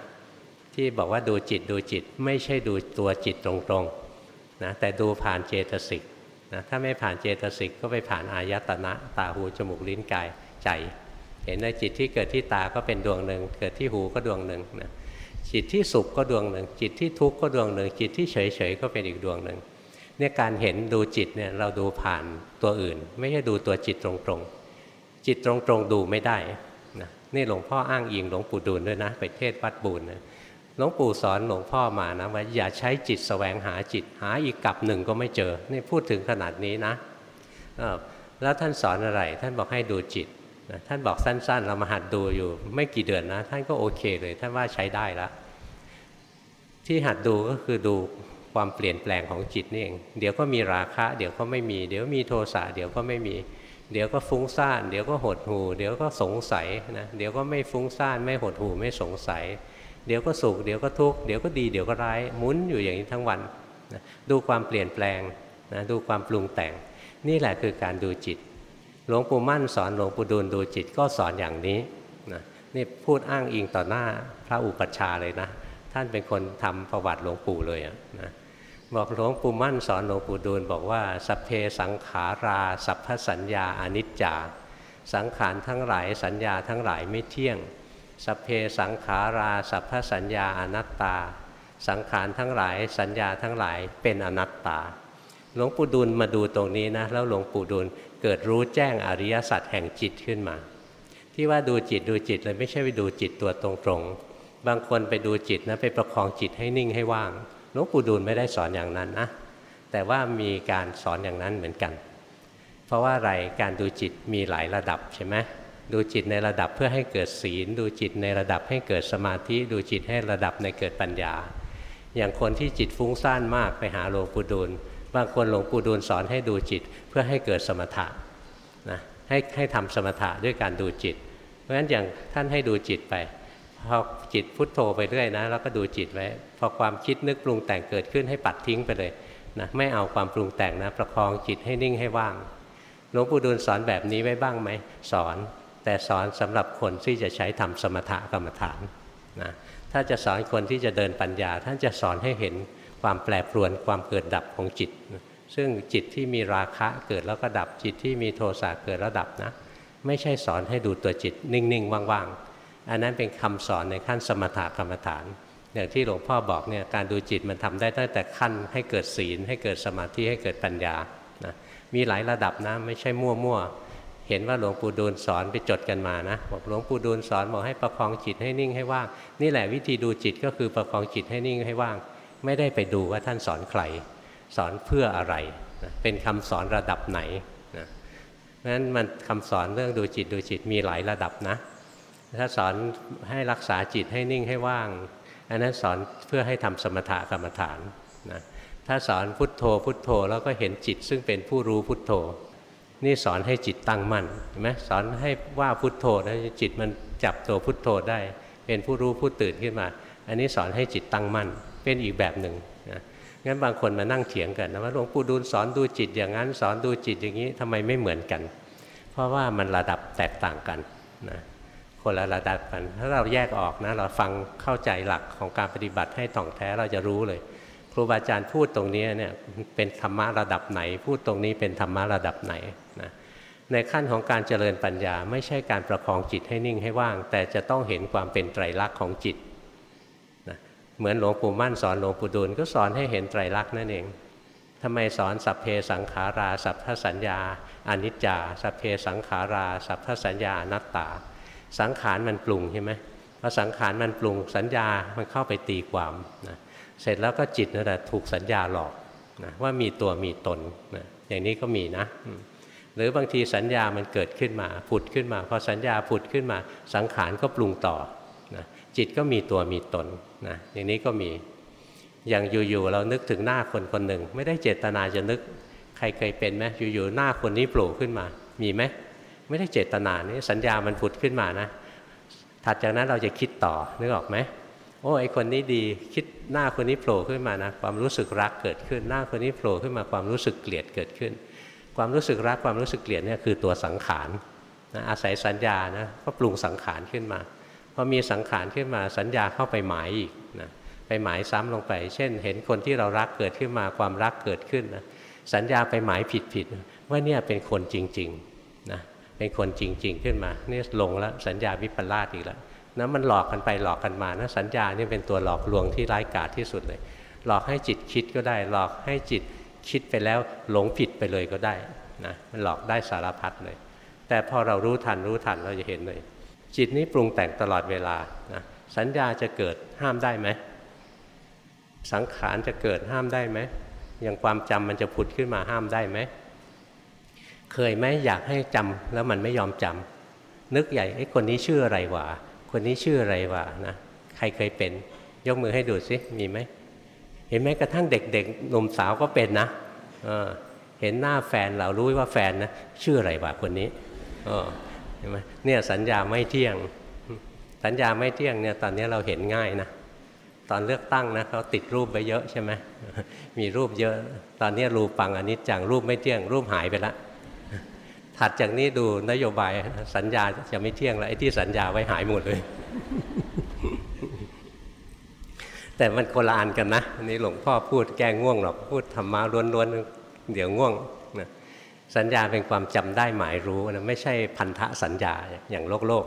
ที่บอกว่าดูจิตดูจิตไม่ใช่ดูตัวจิตตรงๆนะแต่ดูผ่านเจตสิก นะถ้าไม่ผ่านเจตสิกก็ไปผ่านอายตนะตาหูจมูกลิ้นกายใจ เห็นในจิตที่เกิดที่ตาก็เป็นดวงหนึ่ง เกิดที่หูก็ดวงหนึ่งนะจิตที่สุขก็ดวงหนึ่ง จิตที่ทุกข์ก็ดวงหนึ่ง จิตที่เฉยเฉยก็เป็นอีกดวงหนึ่งเนี่ยการเห็นดูจิตเนี่ยเราดูผ่านตัวอื่น ไม่ใช่ดูตัวจิตตรงๆ จิตตรงๆดูไม่ได้นะนี่หลวงพ่ออ้างอิงหลวงปู่ดูลด้วยนะ ไปเทศวัดบูญนะ หลวงปู่สอนหลวงพ่อมานะว่าอย่าใช้จิตสแสวงหาจิตหาอีกกลับหนึ่งก็ไม่เจอ นี่พูดถึงขนาดนี้นะแล้วท่านสอนอะไร ท่านบอกให้ดูจิตท่านบอกสั้น ๆ เรามาหัดดูอยู่ไม่กี่เดือนนะ ท่านก็โอเคเลย ท่านว่าใช้ได้แล้วที่หัดดูก็คือดูความเปลี่ยนแปลงของจิตนี่เอง เดี๋ยวก็มีราคะ เดี๋ยวก็ไม่มี เดี๋ยวมีโทสะเดี๋ยวก็ไม่มี เดี๋ยวก็ฟุ้งซ่าน เดี๋ยวก็หดหูเดี๋ยวก็สงสัยนะ เดี๋ยวก็ไม่ฟุ้งซ่านไม่หดหูไม่สงสัย เดี๋ยวก็สุขเดี๋ยวก็ทุกข์เดี๋ยวก็ดีเดี๋ยวก็ร้ายหมุนอยู่อย่างนี้ทั้งวันนะดูความเปลี่ยนแปลงนะดูความปรุงแต่ง นี่แหละคือการดูจิต หลวงปู่มั่นสอนหลวงปู่ดูลดูจิตก็สอนอย่างนี้นะนี่พูดอ้างอิงต่อหน้าพระอุปัชฌาย์เลยนะ ท่านเป็นคนทำประวัติหลวงปู่เลยนะบอกหลวงปู่มั่นสอนหลวงปู่ดูลบอกว่าสัพเพสังขาราสัพพสัญญาอนิจจา สังขารทั้งหลายสัญญาทั้งหลายไม่เที่ยง สัพเพสังขาราสัพพสัญญาอนัตตา สังขารทั้งหลายสัญญาทั้งหลายเป็นอนัตตา หลวงปู่ดูลมาดูตรงนี้นะแล้วหลวงปู่ดูลเกิดรู้แจ้งอริยสัจแห่งจิตขึ้นมา ที่ว่าดูจิตดูจิตเลยไม่ใช่ไปดูจิตตัวตรงๆ บางคนไปดูจิตนะไปประคองจิตให้นิ่งให้ว่างหลวงปู่ดูลไม่ได้สอนอย่างนั้นนะแต่ว่ามีการสอนอย่างนั้นเหมือนกัน เพราะว่าอะไรการดูจิตมีหลายระดับใช่ไหม ดูจิตในระดับเพื่อให้เกิดศีล ดูจิตในระดับให้เกิดสมาธิ ดูจิตให้ระดับในเกิดปัญญา อย่างคนที่จิตฟุ้งซ่านมากไปหาหลวงปู่ดูลบางคนหลวงปู่ดูลสอนให้ดูจิตเพื่อให้เกิดสมถะนะให้ให้ทำสมถะด้วยการดูจิต เพราะฉะนั้นอย่างท่านให้ดูจิตไปพอจิตพุทโธไปเรื่อยนะแล้วก็ดูจิตไว้พอความคิดนึกปรุงแต่งเกิดขึ้นให้ปัดทิ้งไปเลยนะไม่เอาความปรุงแต่งนะประคองจิตให้นิ่งให้ว่างหลวงปู่ดูลสอนแบบนี้ไว้บ้างไหมสอน แต่สอนสำหรับคนที่จะใช้ทำสมถกรรมฐานนะถ้าจะสอนคนที่จะเดินปัญญา ท่านจะสอนให้เห็นความแปรปรวนความเกิดดับของจิต ซึ่งจิตที่มีราคะเกิดแล้วก็ดับจิตที่มีโทสะเกิดแล้วดับนะ ไม่ใช่สอนให้ดูตัวจิตนิ่งๆ ว่างๆ อันนั้นเป็นคำสอนในขั้นสมถกรรมฐาน อย่างที่หลวงพ่อบอกเนี่ยการดูจิตมันทำได้ตั้งแต่ขั้นให้เกิดศีลให้เกิดสมาธิให้เกิดปัญญานะมีหลายระดับนะไม่ใช่มั่วๆ เห็นว่าหลวงปู่ดูลสอนไปจดกันมานะบอกหลวงปู่ดูลสอนบอกให้ประคองจิตให้นิ่งให้ว่างนี่แหละวิธีดูจิตก็คือประคองจิตให้นิ่งให้ว่าง ไม่ได้ไปดูว่าท่านสอนใครสอนเพื่ออะไรนะเป็นคำสอนระดับไหนนะนั้นมันคำสอนเรื่องดูจิตดูจิตมีหลายระดับนะ ถ้าสอนให้รักษาจิตให้นิ่งให้ว่าง อันนั้นสอนเพื่อให้ทำสมถะกรรมฐานนะถ้าสอนพุทโธพุทโธแล้วก็เห็นจิตซึ่งเป็นผู้รู้พุทโธ นี่สอนให้จิตตั้งมั่นเห็นไหมสอนให้ว่าพุทโธแล้วจิตมันจับตัวพุทโธได้ เป็นผู้รู้ผู้ตื่นขึ้นมา อันนี้สอนให้จิตตั้งมั่น เป็นอีกแบบหนึ่งนะงั้นบางคนมานั่งเถียงกันนะว่าหลวงปู่ดูลสอนดูจิตอย่างนั้น สอนดูจิตอย่างนี้ทำไมไม่เหมือนกัน เพราะว่ามันระดับแตกต่างกันนะคนละระดับกัน ถ้าเราแยกออกนะเราฟังเข้าใจหลักของการปฏิบัติให้ต่องแท้เราจะรู้เลย รูบาอาจารย์พูดตรงนี้เนี่ยเป็นธรรมะระดับไหน พูดตรงนี้เป็นธรรมะระดับไหนนะในขั้นของการเจริญปัญญา ไม่ใช่การประคองจิตให้นิ่งให้ว่าง แต่จะต้องเห็นความเป็นไตรลักษณ์ของจิตนะเหมือนหลวงปู่มั่นสอนหลวงปู่ดูลก็สอนให้เห็นไตรลักษณ์นั่นเองทำไมสอนสัพเพสังขารา สัพพสัญญาอนิจจา สัพเพสังขารา สัพพสัญญานัตตา สังขารมันปรุงใช่ไหมพอสังขารมันปรุงสัญญามันเข้าไปตีความนะ เสร็จแล้วก็จิตนั่นแหละถูกสัญญาหลอกนะว่ามีตัวมีตนนะอย่างนี้ก็มีนะ หรือบางทีสัญญามันเกิดขึ้นมาผุดขึ้นมาพอสัญญาผุดขึ้นมาสังขารก็ปรุงต่อนะจิตก็มีตัวมีตนนะอย่างนี้ก็มีอย่างอยู่ๆเรานึกถึงหน้าคนคนหนึ่ง ไม่ได้เจตนาจะนึกใครเคยเป็นไหมอยู่ๆหน้าคนนี้โผล่ขึ้นมา มีไหมไม่ได้เจตนานี่สัญญามันผุดขึ้นมานะถัดจากนั้นเราจะคิดต่อนึกออกไหมโอ้ไอคนนี้ดีคิด หน้าคนนี้โผล่ขึ้นมานะความรู้สึกรักเกิดขึ้น หน้าคนนี้โผล่ขึ้นมาความรู้สึกเกลียดเกิดขึ้น ความรู้สึกรักความรู้สึกเกลียดเนี่ยคือตัวสังขารนะอาศัยสัญญานะก็ปรุงสังขารขึ้นมาพอมีสังขารขึ้นมาสัญญาเข้าไปหมายอีกนะไปหมายซ้ำลงไป เช่น เห็นคนที่เรารักเกิดขึ้นมาความรักเกิดขึ้นนะสัญญาไปหมายผิดๆว่าเนี่ยเป็นคนจริงๆนะเป็นคนจริง ๆ ขึ้นมาเนี่ยลงแล้วสัญญาวิปลาสอีกแล้ว นะมันหลอกกันไปหลอกกันมานะสัญญานี่เป็นตัวหลอกลวงที่ร้ายกาจที่สุดเลย หลอกให้จิตคิดก็ได้ หลอกให้จิตคิดไปแล้วหลงผิดไปเลยก็ได้นะมันหลอกได้สารพัดเลย แต่พอเรารู้ทันรู้ทันเราจะเห็นเลย จิตนี้ปรุงแต่งตลอดเวลานะสัญญาจะเกิดห้ามได้ไหมสังขารจะเกิดห้ามได้ไหมอย่างความจำมันจะผุดขึ้นมาห้ามได้ไหมเคยไหมอยากให้จำแล้วมันไม่ยอมจำนึกใหญ่ไอ้คนนี้ชื่ออะไรวะ คนนี้ชื่ออะไรวะนะใครเคยเป็น ยกมือให้ดูสิมีไหมเห็นไหมกระทั่งเด็กๆหนุ่มสาวก็เป็นนะเห็นหน้าแฟนเรารู้ว่าแฟนนะชื่ออะไรวะคนนี้เห็นไหมเนี่ยสัญญาไม่เที่ยง สัญญาไม่เที่ยงเนี่ยตอนนี้เราเห็นง่ายนะตอนเลือกตั้งนะเขาติดรูปไปเยอะใช่ไหมมีรูปเยอะ ตอนนี้รูปังอันนี้จังรูปไม่เที่ยง รูปหายไปแล้ว ถัดจากนี้ดูนโยบายสัญญาจะไม่เที่ยงแล้วไอ้ที่สัญญาไว้หายหมดเลย แต่มันโคลานกันนะอันนี้หลวงพ่อพูดแก้ง่วงหรอกพูดธรรมะล้วนๆเดี๋ยวง่วงนะสัญญาเป็นความจำได้หมายรู้นะไม่ใช่พันธะสัญญาอย่างโลกโลก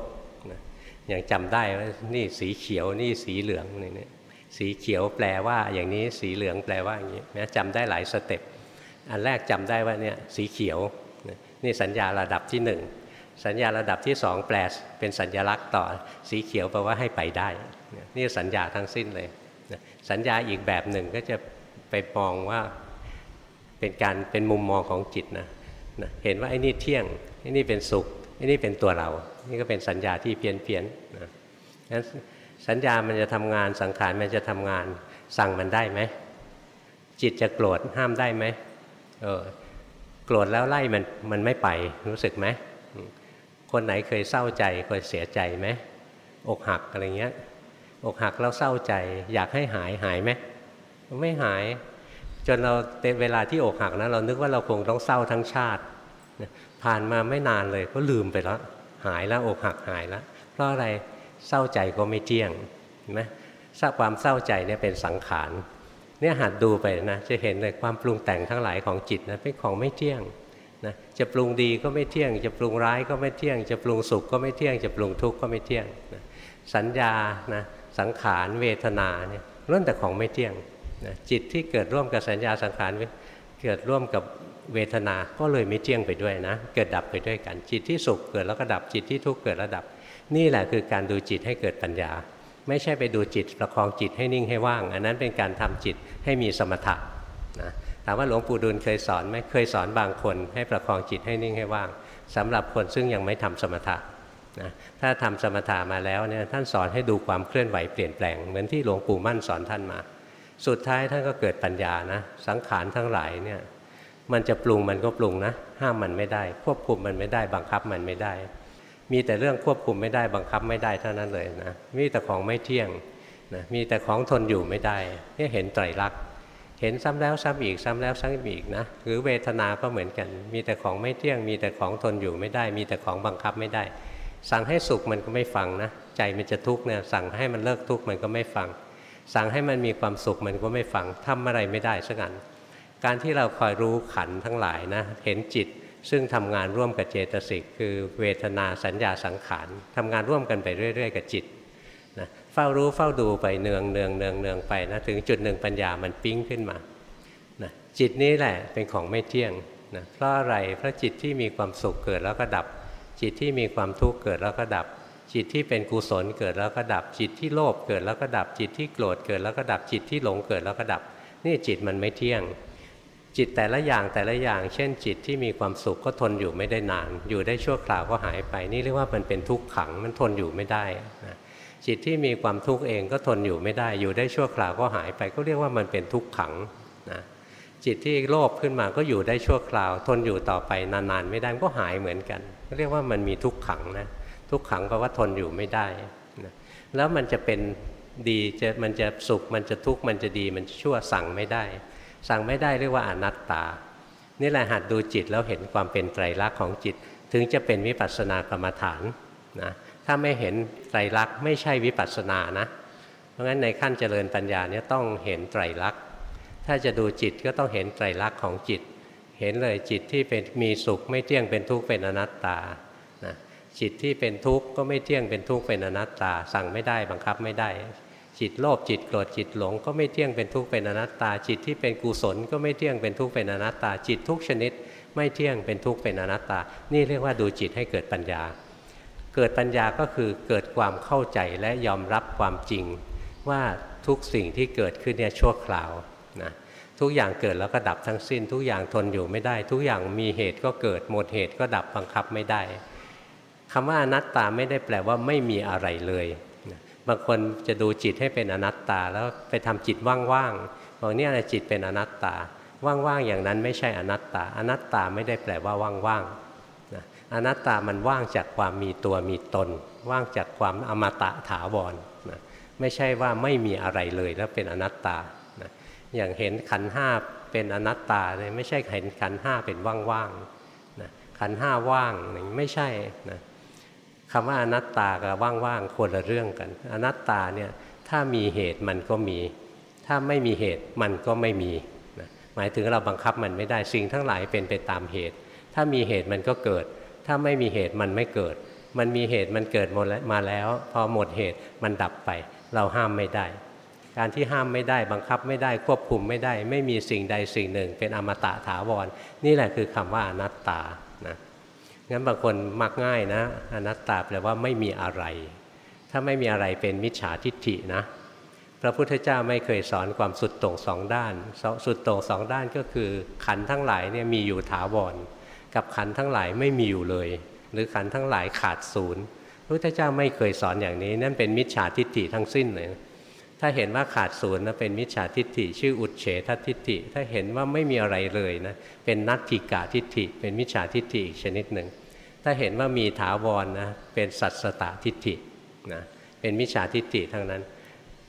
นะอย่างจำได้ว่านี่สีเขียวนี่สีเหลืองนี่สีเขียวแปลว่าอย่างนี้สีเหลืองแปลว่าอย่างนี้นะจำได้หลายสเต็ปอันแรกจำได้ว่าเนี่ยสีเขียว นี่สัญญาระดับที่หนึ่งสัญญาระดับที่สองแปลเป็นสัญญลักษณ์ต่อสีเขียวแปลว่าให้ไปได้ นี่สัญญาทั้งสิ้นเลย สัญญาอีกแบบหนึ่งก็จะไปมองว่าเป็นการเป็นมุมมองของจิตนะเห็นว่าไอ้นี่เที่ยงไอ้นี่เป็นสุขไอ้นี่เป็นตัวเรา นี่ก็เป็นสัญญาที่เพี้ยนเพี้ยนนะนั้นสัญญามันจะทำงานสังขารมันจะทำงานสั่งมันได้ไหมจิตจะโกรธห้ามได้ไหมเออ โกรธแล้วไล่มันมันไม่ไปรู้สึกไหมคนไหนเคยเศร้าใจเคยเสียใจไหมอกหักอะไรเงี้ย อกหักแล้วเศร้าใจ อยากให้หายหายไหมไม่หาย จนเราเวลาที่อกหักนะเรานึกว่าเราคงต้องเศร้าทั้งชาติผ่านมาไม่นานเลยก็ลืมไปแล้วหายแล้วอกหักหายแล้วเพราะอะไรเศร้าใจก็ไม่เที่ยงเห็นไหมความเศร้าใจเนี่ยเป็นสังขาร เนี่ยหัดดูไปนะจะเห็นเลยความปรุงแต่งทั้งหลายของจิตนะเป็นของไม่เที่ยงนะจะปรุงดีก็ไม่เที่ยง จะปรุงร้ายก็ไม่เที่ยง จะปรุงสุขก็ไม่เที่ยง จะปรุงทุกข์ก็ไม่เที่ยงนะสัญญานะสังขารเวทนาเนี่ยล้วนแต่ของไม่เที่ยงนะจิตที่เกิดร่วมกับสัญญาสังขารเกิดร่วมกับเวทนา ก็เลยไม่เที่ยงไปด้วยนะ เกิดดับไปด้วยกัน จิตที่สุขเกิดแล้วก็ดับ จิตที่ทุกข์เกิดแล้วดับ นี่แหละคือการดูจิตให้เกิดปัญญา ไม่ใช่ไปดูจิตประคองจิตให้นิ่งให้ว่าง อันนั้นเป็นการทำจิตให้มีสมถะนะถามว่าหลวงปู่ดูลเคยสอนไหมเคยสอนบางคนให้ประคองจิตให้นิ่งให้ว่างสำหรับคนซึ่งยังไม่ทำสมถะนะถ้าทำสมถะมาแล้วเนี่ยท่านสอนให้ดูความเคลื่อนไหวเปลี่ยนแปลงเหมือนที่หลวงปู่มั่นสอนท่านมา สุดท้ายท่านก็เกิดปัญญานะสังขารทั้งหลายเนี่ยมันจะปรุงมันก็ปรุงนะ ห้ามมันไม่ได้ ควบคุมมันไม่ได้บังคับมันไม่ได้ มีแต่เรื่องควบคุมไม่ได้บังคับไม่ได้เท่านั้นเลยนะมีแต่ของไม่เที่ยงนะมีแต่ของทนอยู่ไม่ได้นี่เห็นไตรลักษณ์เห็นซ้ำแล้วซ้ำอีกซ้ำแล้วซ้ำอีกนะหรือเวทนาก็เหมือนกัน มีแต่ของไม่เที่ยง มีแต่ของทนอยู่ไม่ได้ มีแต่ของบังคับไม่ได้ สั่งให้สุขมันก็ไม่ฟังนะใจมันจะทุกข์เนี่ยสั่งให้มันเลิกทุกข์มันก็ไม่ฟัง สั่งให้มันมีความสุขมันก็ไม่ฟังทำอะไรไม่ได้สักอันการที่เราคอยรู้ขันทั้งหลายนะเห็นจิต ซึ่งทำงานร่วมกับเจตสิกคือเวทนาสัญญาสังขารทำงานร่วมกันไปเรื่อย ๆ กับจิตนะเฝ้ารู้เฝ้าดูไปเนืองเนืองเนืองเนืองไปนะถึงจุดหนึ่งปัญญามันปิ้งขึ้นมานะจิตนี้แหละเป็นของไม่เที่ยงนะเพราะอะไรเพราะจิตที่มีความสุขเกิดแล้วก็ดับ จิตที่มีความทุกข์เกิดแล้วก็ดับ จิตที่เป็นกุศลเกิดแล้วก็ดับ จิตที่โลภเกิดแล้วก็ดับ จิตที่โกรธเกิดแล้วก็ดับจิตที่หลงเกิดแล้วก็ดับ นี่จิตมันไม่เที่ยง จิตแต่ละอย่างแต่ละอย่าง เช่น จิตที่มีความสุขก็ทนอยู่ไม่ได้นาน อยู่ได้ชั่วคราวก็หายไป นี่เรียกว่ามันเป็นทุกข์ขังมันทนอยู่ไม่ได้นะจิตที่มีความทุกข์เองก็ทนอยู่ไม่ได้ อยู่ได้ชั่วคราวก็หายไป ก็เรียกว่ามันเป็นทุกข์ขังนะจิตที่โลภขึ้นมาก็อยู่ได้ชั่วคราว ทนอยู่ต่อไปนานๆ ไม่ได้ก็หายเหมือนกัน เรียกว่ามันมีทุกขังนะทุกขังแปลว่าทนอยู่ไม่ได้นะแล้วมันจะเป็นดีจะมันจะสุขมันจะทุกข์มันจะดีมันชั่วสั่งไม่ได้ สั่งไม่ได้เรียกว่าอนัตตา นี่แหละหัดดูจิตแล้วเห็นความเป็นไตรลักษณ์ของจิต ถึงจะเป็นวิปัสสนากรรมฐานนะถ้าไม่เห็นไตรลักษณ์ไม่ใช่วิปัสสนานะ เพราะงั้นในขั้นเจริญปัญญาเนี่ยต้องเห็นไตรลักษณ์ถ้าจะดูจิตก็ต้องเห็นไตรลักษณ์ของจิต เห็นเลยจิตที่เป็นมีสุขไม่เที่ยงเป็นทุกข์เป็นอนัตตานะจิตที่เป็นทุกข์ก็ไม่เที่ยงเป็นทุกข์เป็นอนัตตา สั่งไม่ได้บังคับไม่ได้ จิตโลภจิตโกรธจิตหลง ก็ไม่เที่ยงเป็นทุกข์เป็นอนัตตา จิตที่เป็นกุศล ก็ไม่เที่ยงเป็นทุกข์เป็นอนัตตา จิตทุกชนิด ไม่เที่ยงเป็นทุกข์เป็นอนัตตา นี่เรียกว่าดูจิตให้เกิดปัญญา เกิดปัญญาก็คือเกิดความเข้าใจและยอมรับความจริง ว่าทุกสิ่งที่เกิดขึ้นเนี่ยชั่วคราวนะทุกอย่างเกิดแล้วก็ดับทั้งสิ้น ทุกอย่างทนอยู่ไม่ได้ ทุกอย่างมีเหตุก็เกิดหมดเหตุก็ดับบังคับไม่ได้คำว่าอนัตตาไม่ได้แปลว่าไม่มีอะไรเลย บางคนจะดูจิตให้เป็นอนัตตา แล้วไปทำจิตว่างๆบอกนี่อะไรจิตเป็นอนัตตา ว่างๆอย่างนั้นไม่ใช่อนัตตา อนัตตาไม่ได้แปลว่าว่างๆอนัตตามันว่างจากความมีตัวมีตน ว่างจากความอมตะถาวรนะไม่ใช่ว่าไม่มีอะไรเลยแล้วเป็นอนัตตานะอย่างเห็นขันห้าเป็นอนัตตาเนี่ยไม่ใช่เห็นขันห้าเป็นว่างๆนะขันห้าว่างไม่ใช่นะ คำว่าอนัตตากับว่างๆคนละเรื่องกัน อนัตตาเนี่ยถ้ามีเหตุมันก็มี ถ้าไม่มีเหตุมันก็ไม่มีนะหมายถึงเราบังคับมันไม่ได้สิ่งทั้งหลายเป็นไปตามเหตุ ถ้ามีเหตุมันก็เกิด ถ้าไม่มีเหตุมันไม่เกิด มันมีเหตุมันเกิดหมดมาแล้ว พอหมดเหตุมันดับไป เราห้ามไม่ได้ การที่ห้ามไม่ได้บังคับไม่ได้ควบคุมไม่ได้ ไม่มีสิ่งใดสิ่งหนึ่ง เป็นอมตะถาวรนี่แหละคือคำว่าอนัตตา งั้นบางคนมักง่ายนะ อนัตตาแปลว่าไม่มีอะไร ถ้าไม่มีอะไรเป็นมิจฉาทิฏฐินะพระพุทธเจ้าไม่เคยสอนความสุดโต่งสองด้าน สุดโต่งสองด้านก็คือ ขันทั้งหลายเนี่ยมีอยู่ถาวรกับขันทั้งหลายไม่มีอยู่เลย หรือขันทั้งหลายขาดศูนย์พระพุทธเจ้าไม่เคยสอนอย่างนี้ นั่นเป็นมิจฉาทิฏฐิทั้งสิ้นเลยถ้าเห็นว่าขาดศูนย์นะเป็นมิจฉาทิฏฐิ ชื่ออุดเฉททิฏฐิ ถ้าเห็นว่าไม่มีอะไรเลยนะเป็นนัตถิกาทิฏฐิ เป็นมิจฉาทิฏฐิอีกชนิดหนึ่ง ถ้าเห็นว่ามีถาวรนะเป็นสัตสตทิฏฐินะเป็นมิจฉาทิฏฐิทั้งนั้น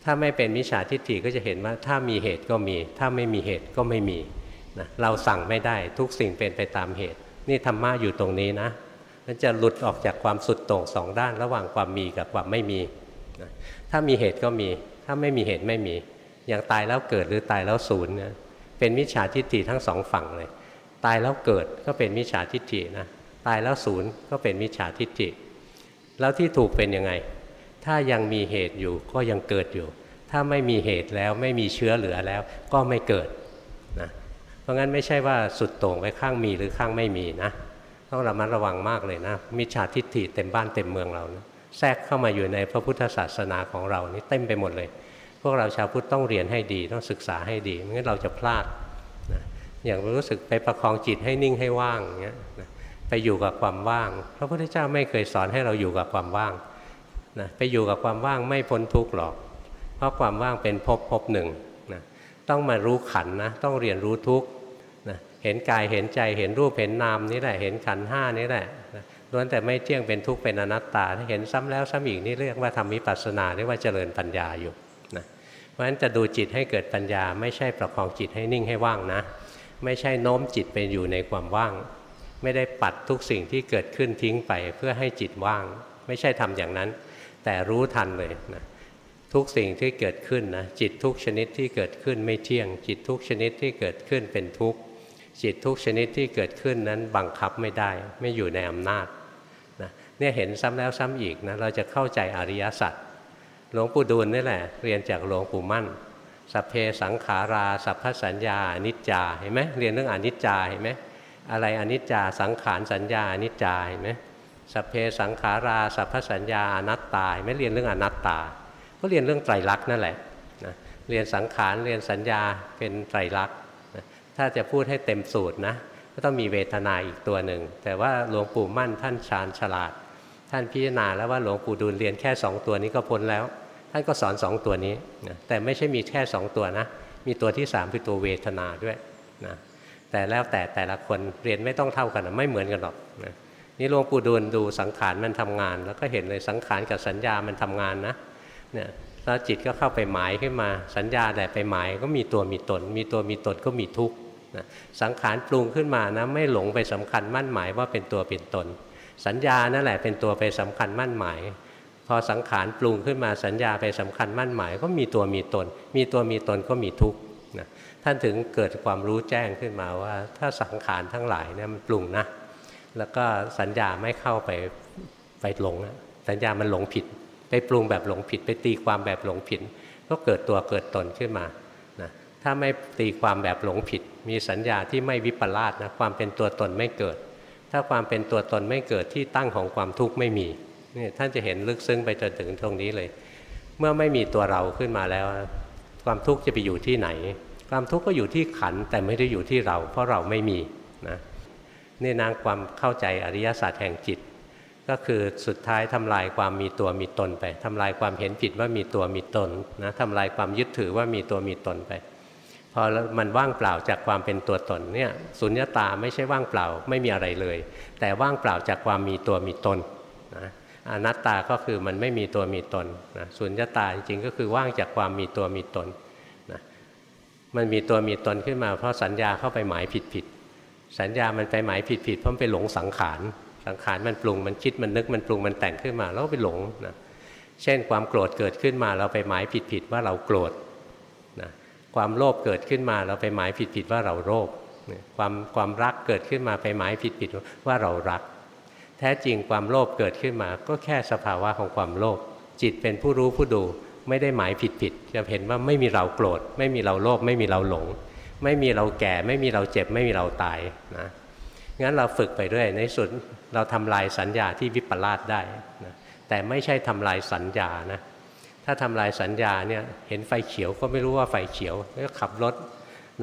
ถ้าไม่เป็นมิจฉาทิฏฐิก็จะเห็นว่าถ้ามีเหตุก็มี ถ้าไม่มีเหตุก็ไม่มีนะเราสั่งไม่ได้ทุกสิ่งเป็นไปตามเหตุ นี่ธรรมะอยู่ตรงนี้นะมันจะหลุดออกจากความสุดโต่งสองด้านระหว่างความมีกับความไม่มีนะถ้ามีเหตุก็มี ถ้าไม่มีเหตุไม่มี อย่างตายแล้วเกิดหรือตายแล้วศูนย์นะเป็นมิจฉาทิฏฐิทั้งสองฝั่งเลย ตายแล้วเกิดก็เป็นมิจฉาทิฏฐินะ ตายแล้วศูนย์ก็เป็นมิจฉาทิฏฐิ แล้วที่ถูกเป็นยังไง ถ้ายังมีเหตุอยู่ก็ยังเกิดอยู่ ถ้าไม่มีเหตุแล้วไม่มีเชื้อเหลือแล้วก็ไม่เกิดนะเพราะงั้นไม่ใช่ว่าสุดโต่งไปข้างมีหรือข้างไม่มีนะต้องระมัดระวังมากเลยนะ มิจฉาทิฏฐิเต็มบ้านเต็มเมืองเรานะแทรกเข้ามาอยู่ในพระพุทธศาสนาของเรานี่เต็มไปหมดเลย พวกเราชาวพุทธต้องเรียนให้ดีต้องศึกษาให้ดีไม่งั้นเราจะพลาดนะอย่างรู้สึกไปประคองจิตให้นิ่งให้ว่างอย่างเงี้ยนะ ไปอยู่กับความว่าง พระพุทธเจ้าไม่เคยสอนให้เราอยู่กับความว่างนะไปอยู่กับความว่างไม่พ้นทุกข์หรอก เพราะความว่างเป็นภพภพหนึ่งนะต้องมารู้ขันนะต้องเรียนรู้ทุกข์นะเห็นกายเห็นใจเห็นรูปเห็นนามนี่แหละเห็นขันห้านี่แหละนะล้วนแต่ไม่เที่ยงเป็นทุกข์เป็นอนัตตาถ้าเห็นซ้ำแล้วซ้ำอีกนี่เรียกว่าทำมิปัสสนาเรียกว่าเจริญปัญญาอยู่นะเพราะฉะนั้นจะดูจิตให้เกิดปัญญา ไม่ใช่ประคองจิตให้นิ่งให้ว่างนะ ไม่ใช่โน้มจิตไปอยู่ในความว่าง ไม่ได้ปัดทุกสิ่งที่เกิดขึ้นทิ้งไปเพื่อให้จิตว่าง ไม่ใช่ทำอย่างนั้น แต่รู้ทันเลยนะทุกสิ่งที่เกิดขึ้นนะจิตทุกชนิดที่เกิดขึ้นไม่เที่ยง จิตทุกชนิดที่เกิดขึ้นเป็นทุกข์จิตทุกชนิดที่เกิดขึ้นนั้นบังคับไม่ได้ ไม่อยู่ในอำนาจนะเนี่ยเห็นซ้ำแล้วซ้ำอีกนะเราจะเข้าใจอริยสัจหลวงปู่ดูลนี่แหละ เรียนจากหลวงปู่มั่นสัพเพสังขารา สัพพสัญญาอนิจจาเห็นไหมเรียนเรื่องอนิจจาเห็นไหม อะไรอนิจจาสังขารสัญญาอนิจจาเห็นไหมสัพเพสังขาราสัพพสัญญาอนัตตาไม่เรียนเรื่องอนัตตา ก็เรียนเรื่องไตรลักษณ์นั่นแหละนะเรียนสังขารเรียนสัญญาเป็นไตรลักษณ์นะถ้าจะพูดให้เต็มสูตรนะก็ต้องมีเวทนาอีกตัวหนึ่ง แต่ว่าหลวงปู่มั่นท่านชาญฉลาด ท่านพิจารณาแล้วว่าหลวงปู่ดูลเรียนแค่สองตัวนี้ก็พ้นแล้ว ท่านก็สอนสองตัวนี้นะแต่ไม่ใช่มีแค่สองตัวนะมีตัวที่สามคือตัวเวทนาด้วยนะ แต่แล้วแต่แต่ละคนเรียนไม่ต้องเท่ากันไม่เหมือนกันหรอกนะนี่หลวงปู่ดูลดูสังขารมันทำงาน แล้วก็เห็นเลยสังขารกับสัญญามันทำงานนะเนี่ยแล้วจิตก็เข้าไปหมายขึ้นมาสัญญาแต่ไปหมายก็มีตัวมีตน มีตัวมีตนก็มีทุกข์สังขารปรุงขึ้นมานะไม่หลงไปสำคัญมั่นหมายว่าเป็นตัวเป็นตน สัญญานั่นแหละเป็นตัวไปสำคัญมั่นหมาย พอสังขารปรุงขึ้นมาสัญญาไปสำคัญมั่นหมาย ก็มีตัวมีตน มีตัวมีตนก็มีทุกข์ นะท่านถึงเกิดความรู้แจ้งขึ้นมาว่า ถ้าสังขารทั้งหลายเนี่ยมันปรุงนะ แล้วก็สัญญาไม่เข้าไปไปหลงนะสัญญามันหลงผิด ไปปรุงแบบหลงผิด ไปตีความแบบหลงผิด ก็เกิดตัวเกิดตนขึ้นมานะถ้าไม่ตีความแบบหลงผิด มีสัญญาที่ไม่วิปลาสนะความเป็นตัวตนไม่เกิด ถ้าความเป็นตัวตนไม่เกิดที่ตั้งของความทุกข์ไม่มีนี่ท่านจะเห็นลึกซึ้งไปจนถึงตรงนี้เลย เมื่อไม่มีตัวเราขึ้นมาแล้ว ความทุกข์จะไปอยู่ที่ไหน ความทุกข์ก็อยู่ที่ขันแต่ไม่ได้อยู่ที่เรา เพราะเราไม่มีนะนี่นางความเข้าใจอริยศาสตร์แห่งจิต ก็คือสุดท้ายทำลายความมีตัวมีตนไปทำลายความเห็นผิดว่ามีตัวมีตนนะทำลายความยึดถือว่ามีตัวมีตนไปพอมันว่างเปล่าจากความเป็นตัวตนเนี่ยสุญญตาไม่ใช่ว่างเปล่าไม่มีอะไรเลย แต่ว่างเปล่าจากความมีตัวมีตนนะ อนัตตาก็คือมันไม่มีตัวมีตนนะสุญญตาจริงๆก็คือว่างจากความมีตัวมีตนนะมันมีตัวมีตนขึ้นมา เพราะสัญญาเข้าไปหมายผิดผิดสัญญามันไปหมายผิดผิดเพราะไปหลงสังขาร สังขารมันปรุงมันคิดมันนึกมันปรุงมันแต่งขึ้นมาแล้วไปหลงนะเช่นความโกรธเกิดขึ้นมาเราไปหมายผิดผิดว่าเราโกรธนะความโลภเกิดขึ้นมาเราไปหมายผิดผิดว่าเราโลภความความรักเกิดขึ้นมาไปหมายผิดผิดว่าเรารัก ท้จริงความโลภเกิดขึ้นมา ก็แค่สภาวะของความโลภจิตเป็นผู้รู้ผู้ดูไม่ได้หมายผิดผิดจะเห็นว่าไม่มีเราโกรธ ไม่มีเราโลภไม่มีเราหลง ไม่มีเราแก่ ไม่มีเราเจ็บ ไม่มีเราตายนะงั้นเราฝึกไปเรื่อยในสุดเราทำลายสัญญาที่วิปลาสได้นะแต่ไม่ใช่ทำลายสัญญานะถ้าทำลายสัญญาเนี่ยเห็นไฟเขียวก็ไม่รู้ว่าไฟเขียวแล้วขับรถ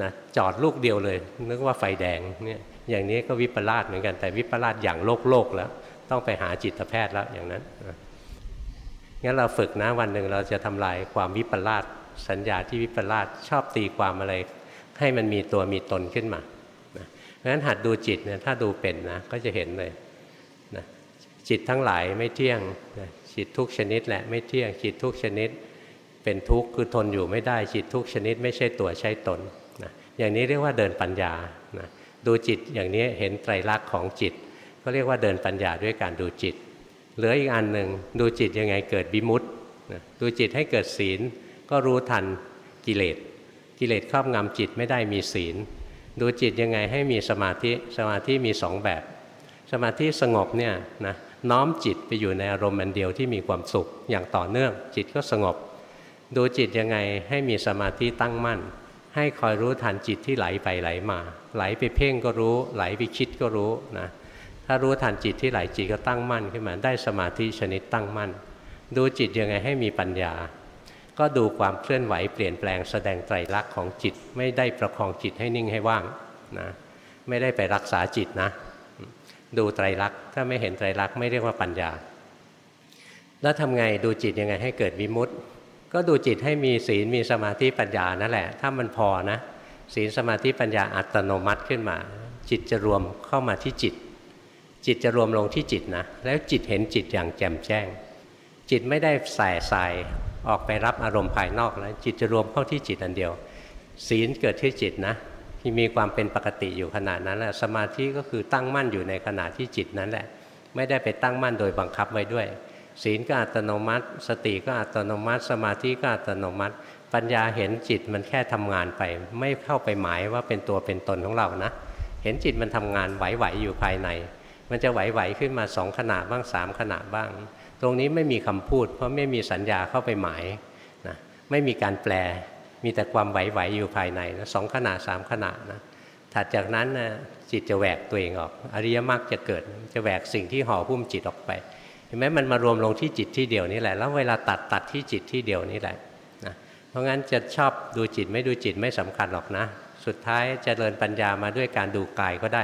นะจอดลูกเดียวเลยนึกว่าไฟแดงเนี่ย อย่างนี้ก็วิปลาสเหมือนกันแต่วิปลาสอย่างโลกโลกแล้ว ต้องไปหาจิตแพทย์แล้วอย่างนั้นงั้นเราฝึกนะวันหนึ่งเราจะทำลายความวิปลาสสัญญาที่วิปลาสชอบตีความอะไร ให้มันมีตัวมีตนขึ้นมาเพราะฉะนั้นหัดดูจิตเนี่ยถ้าดูเป็นนะก็จะเห็นเลยนะจิตทั้งหลายไม่เที่ยงนะจิตทุกชนิดแหละไม่เที่ยงจิตทุกชนิด เป็นทุกข์คือทนอยู่ไม่ได้จิตทุกชนิด ไม่ใช่ตัวใช่ตนนะอย่างนี้เรียกว่าเดินปัญญานะ ดูจิตอย่างนี้เห็นไตรลักษณ์ของจิต ก็เรียกว่าเดินปัญญาด้วยการดูจิต เหลืออีกอันหนึ่งดูจิตยังไงเกิดบิมุตดูจิตให้เกิดศีล ก็รู้ทันกิเลสกิเลสครอบงำจิตไม่ได้มีศีล ดูจิตยังไงให้มีสมาธิสมาธิมีสองแบบ สมาธิสงบเนี่ยนะน้อมจิตไปอยู่ในอารมณ์อันเดียวที่มีความสุขอย่างต่อเนื่อง จิตก็สงบ ดูจิตยังไงให้มีสมาธิตั้งมั่น ให้คอยรู้ทันจิตที่ไหลไปไหลมา ไหลไปเพ่งก็รู้ ไหลไปคิดก็รู้นะถ้ารู้ทันจิตที่ไหลจิตก็ตั้งมั่นขึ้นมาได้สมาธิชนิดตั้งมั่น ดูจิตยังไงให้มีปัญญา ก็ดูความเคลื่อนไหวเปลี่ยนแปลงแสดงไตรลักษณ์ของจิต ไม่ได้ประคองจิตให้นิ่งให้ว่างนะไม่ได้ไปรักษาจิตนะ ดูไตรลักษณ์ถ้าไม่เห็นไตรลักษณ์ไม่เรียกว่าปัญญา แล้วทำไงดูจิตยังไงให้เกิดวิมุตต์ ก็ดูจิตให้มีศีลมีสมาธิปัญญานั่นแหละ ถ้ามันพอนะ ศีลสมาธิปัญญาอัตโนมัติขึ้นมา จิตจะรวมเข้ามาที่จิต จิตจะรวมลงที่จิตนะแล้วจิตเห็นจิตอย่างแจ่มแจ้ง จิตไม่ได้ใส่ใส่ออกไปรับอารมณ์ภายนอกแล้วจิตจะรวมเข้าที่จิตอันเดียว ศีลเกิดที่จิตนะที่มีความเป็นปกติอยู่ขนาดนั้นแหละสมาธิก็คือตั้งมั่นอยู่ในขณะที่จิตนั้นแหละ ไม่ได้ไปตั้งมั่นโดยบังคับไว้ด้วย ศีลก็อัตโนมัติ สติก็อัตโนมัติ สมาธิก็อัตโนมัติ ปัญญาเห็นจิตมันแค่ทำงานไป ไม่เข้าไปหมายว่าเป็นตัวเป็นตนของเรานะ เห็นจิตมันทำงานไหวๆอยู่ภายใน มันจะไหวๆขึ้นมาสองขณะบ้างสามขณะบ้าง ตรงนี้ไม่มีคำพูด เพราะไม่มีสัญญาเข้าไปหมายนะไม่มีการแปล มีแต่ความไหวๆอยู่ภายในนะสองขณะสามขณะนะถัดจากนั้นนะจิตจะแหวกตัวเองออก อริยมรรคจะเกิดจะแหวกสิ่งที่ห่อหุ้มจิตออกไป ห็นไหมมันมารวมลงที่จิตที่เดียวนี้แหละ แล้วเวลาตัดตัดที่จิตที่เดียวนี้แหละนะเพราะงั้นจะชอบดูจิตไม่ดูจิตไม่สำคัญหรอกนะ สุดท้ายจเจริญปัญญามาด้วยการดูกายก็ได้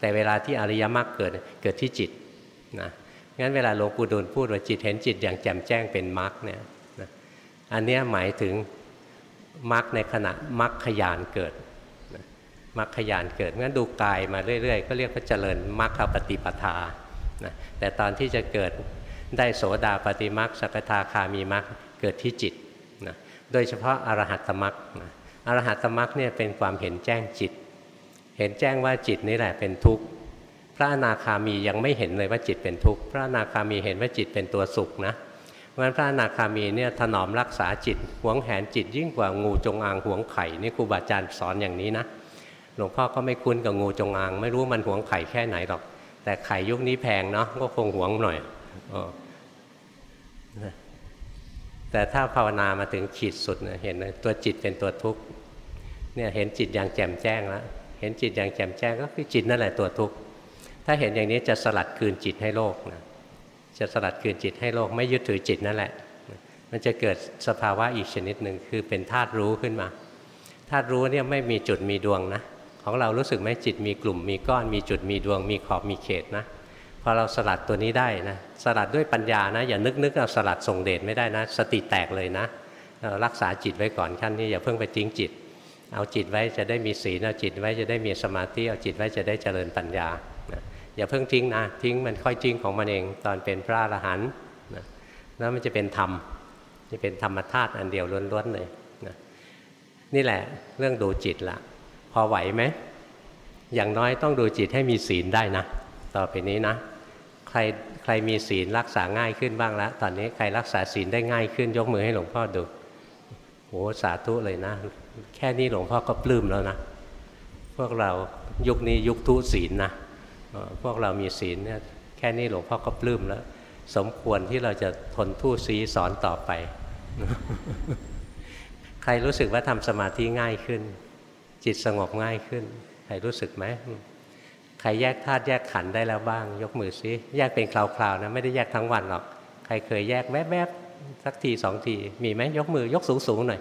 แต่เวลาที่อริยมรรคเกิดเกิดที่จิตนะงั้นเวลาหลวงปู่ดูลพูดว่าจิตเห็นจิตอย่างแจ่มแจ้งเป็นมรรคเนี่ยอันนี้หมายถึงมรรคในขณะมรรคขยานเกิดมรรคขยานเกิดงั้นดูกายมาเรื่อยๆ ก็เรียกว่าเจริญมรรคปฏิปทา นะแต่ตอนที่จะเกิดได้โสดาปฏิมรรคสกทาคามีมรรคเกิดที่จิตนะโดยเฉพาะอรหัตมรรคนะอรหัตมรรคเนี่ยเป็นความเห็นแจ้งจิต เห็นแจ้งว่าจิตนี่แหละเป็นทุกข์พระอนาคามียังไม่เห็นเลยว่าจิตเป็นทุกข์พระอนาคามีเห็นว่าจิตเป็นตัวสุขนะเพราะฉะนั้นพระอนาคามีเนี่ยถนอมรักษาจิตหวงแหนจิตยิ่งกว่างูจงอางหวงไข่นี่ครูบาอาจารย์สอนอย่างนี้นะหลวงพ่อก็ไม่คุ้นกับงูจงอาง ไม่รู้มันหวงไข่แค่ไหนหรอก แต่ไข่ยุคนี้แพงเนาะก็คงหวงหน่อยแต่ถ้าภาวนามาถึงขีดสุดนะเห็นตัวจิตเป็นตัวทุกข์เนี่ยเห็นจิตอย่างแจ่มแจ้งแล้วเห็นจิตอย่างแจ่มแจ้งก็คือจิตนั่นแหละตัวทุกข์ถ้าเห็นอย่างนี้จะสลัดคืนจิตให้โลกนะจะสลัดคืนจิตให้โลกไม่ยึดถือจิตนั่นแหละ มันจะเกิดสภาวะอีกชนิดหนึ่งคือเป็นธาตุรู้ขึ้นมาธาตุรู้เนี่ยไม่มีจุดมีดวงนะ ของเรารู้สึกไหมจิตมีกลุ่มมีก้อนมีจุดมีดวง มีขอบมีเขตนะพอเราสลัดตัวนี้ได้นะสลัดด้วยปัญญานะ อย่านึกนึกเอาสลัดส่งเดชไม่ได้นะ สติแตกเลยนะ รักษาจิตไว้ก่อนขั้นนี้อย่าเพิ่งไปทิ้งจิต เอาจิตไว้จะได้มีศีลเอาจิตไว้จะได้มีสมาธิเอาจิตไว้จะได้เจริญปัญญาอย่าเพิ่งทิ้งนะทิ้งมันค่อยทิ้งของมันเองตอนเป็นพระอรหันต์นะแล้วมันจะเป็นธรรมจะเป็นธรรมธาตุอันเดียวล้วนๆเลยนี่แหละเรื่องดูจิตละ อไหวไหม อย่างน้อยต้องดูจิตให้มีศีลได้นะ ต่อไปนี้นะ ใครใครมีศีลรักษาง่ายขึ้นบ้างแล้ว ตอนนี้ใครรักษาศีลได้ง่ายขึ้น ยกมือให้หลวงพ่อดูโอ้สาธุเลยนะ แค่นี้หลวงพ่อก็ปลื้มแล้วนะ พวกเรายุคนี้ยุคทุศีลนะพวกเรามีศีลเนี่ยแค่นี้หลวงพ่อก็ปลื้มแล้ว สมควรที่เราจะทนทู่ซีสอนต่อไป ใครรู้สึกว่าทำสมาธิง่ายขึ้น จิตสงบง่ายขึ้นใครรู้สึกไหมใครแยกธาตุแยกขันได้แล้วบ้าง ยกมือซิแยกเป็นคราวๆนะไม่ได้แยกทั้งวันหรอก ใครเคยแยกแวบๆสักทีสองที มีไหมยกมือยกสูงๆหน่อย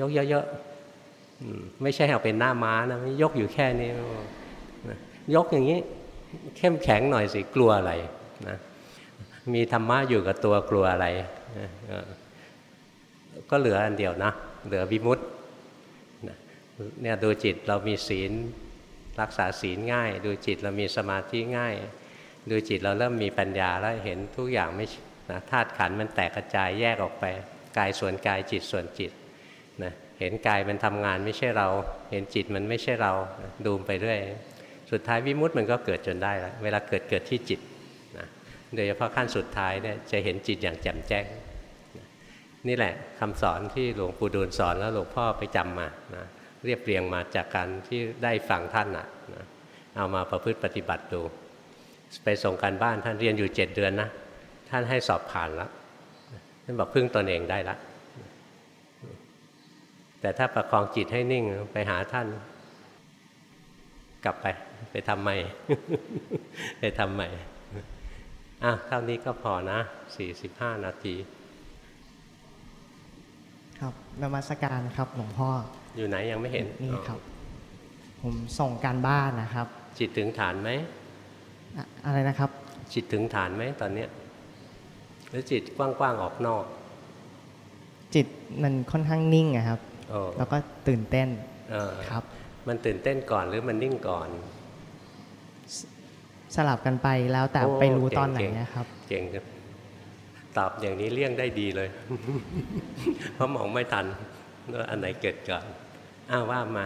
ยกเยอะๆไม่ใช่เอาเป็นหน้าม้านะยกอยู่แค่นี้ยกอย่างนี้เข้มแข็งหน่อยสิกลัวอะไรนะมีธรรมะอยู่กับตัวกลัวอะไร ก็เหลืออันเดียวนะ เหลือวิมุตต์ เนี่ยดูจิตเรามีศีลรักษาศีลง่าย ดูจิตเรามีสมาธิง่าย ดูจิตเราเริ่มมีปัญญาแล้วเห็นทุกอย่างไม่นะธาตุขันมันแตกกระจายแยกออกไป กายส่วนกายจิตส่วนจิตนะเห็นกายมันทำงานไม่ใช่เรา เห็นจิตมันไม่ใช่เราดูไปเรื่อยสุดท้ายวิมุตต์มันก็เกิดจนได้แล้วเวลาเกิดเกิดที่จิตนะโดยเฉพาะขั้นสุดท้ายเนี่ยจะเห็นจิตอย่างแจ่มแจ้ง นี่แหละคำสอนที่หลวงปู่ดูลสอนแล้วหลวงพ่อไปจำมานะ เรียบเรียงมาจากการที่ได้ฟังท่านนะเอามาประพฤติปฏิบัติดู ไปส่งการบ้านท่านเรียนอยู่เจ็ดเดือนนะ ท่านให้สอบผ่านแล้วท่านบอกพึ่งตนเองได้ละแต่ถ้าประคองจิตให้นิ่งไปหาท่าน กลับไป ไปทำใหม่ ไปทำใหม่อะเท่านี้ก็พอนะสี่สิบห้านาที ครับนมัสการครับหลวงพ่อ อยู่ไหนยังไม่เห็นนี่ครับ ผมส่งการบ้านนะครับ จิตถึงฐานไหมอะไรนะครับ จิตถึงฐานไหมตอนเนี้ยหรือจิตกว้างๆออกนอก จิตมันค่อนข้างนิ่งอะครับแล้วก็ตื่นเต้นครับ มันตื่นเต้นก่อนหรือมันนิ่งก่อน สลับกันไปแล้วแต่ไปรู้ตอนไหนนะครับ เก่งครับตอบอย่างนี้เลี่ยงได้ดีเลย เพราะมองไม่ทันว่าอันไหนเกิดก่อน อ้าวว่ามา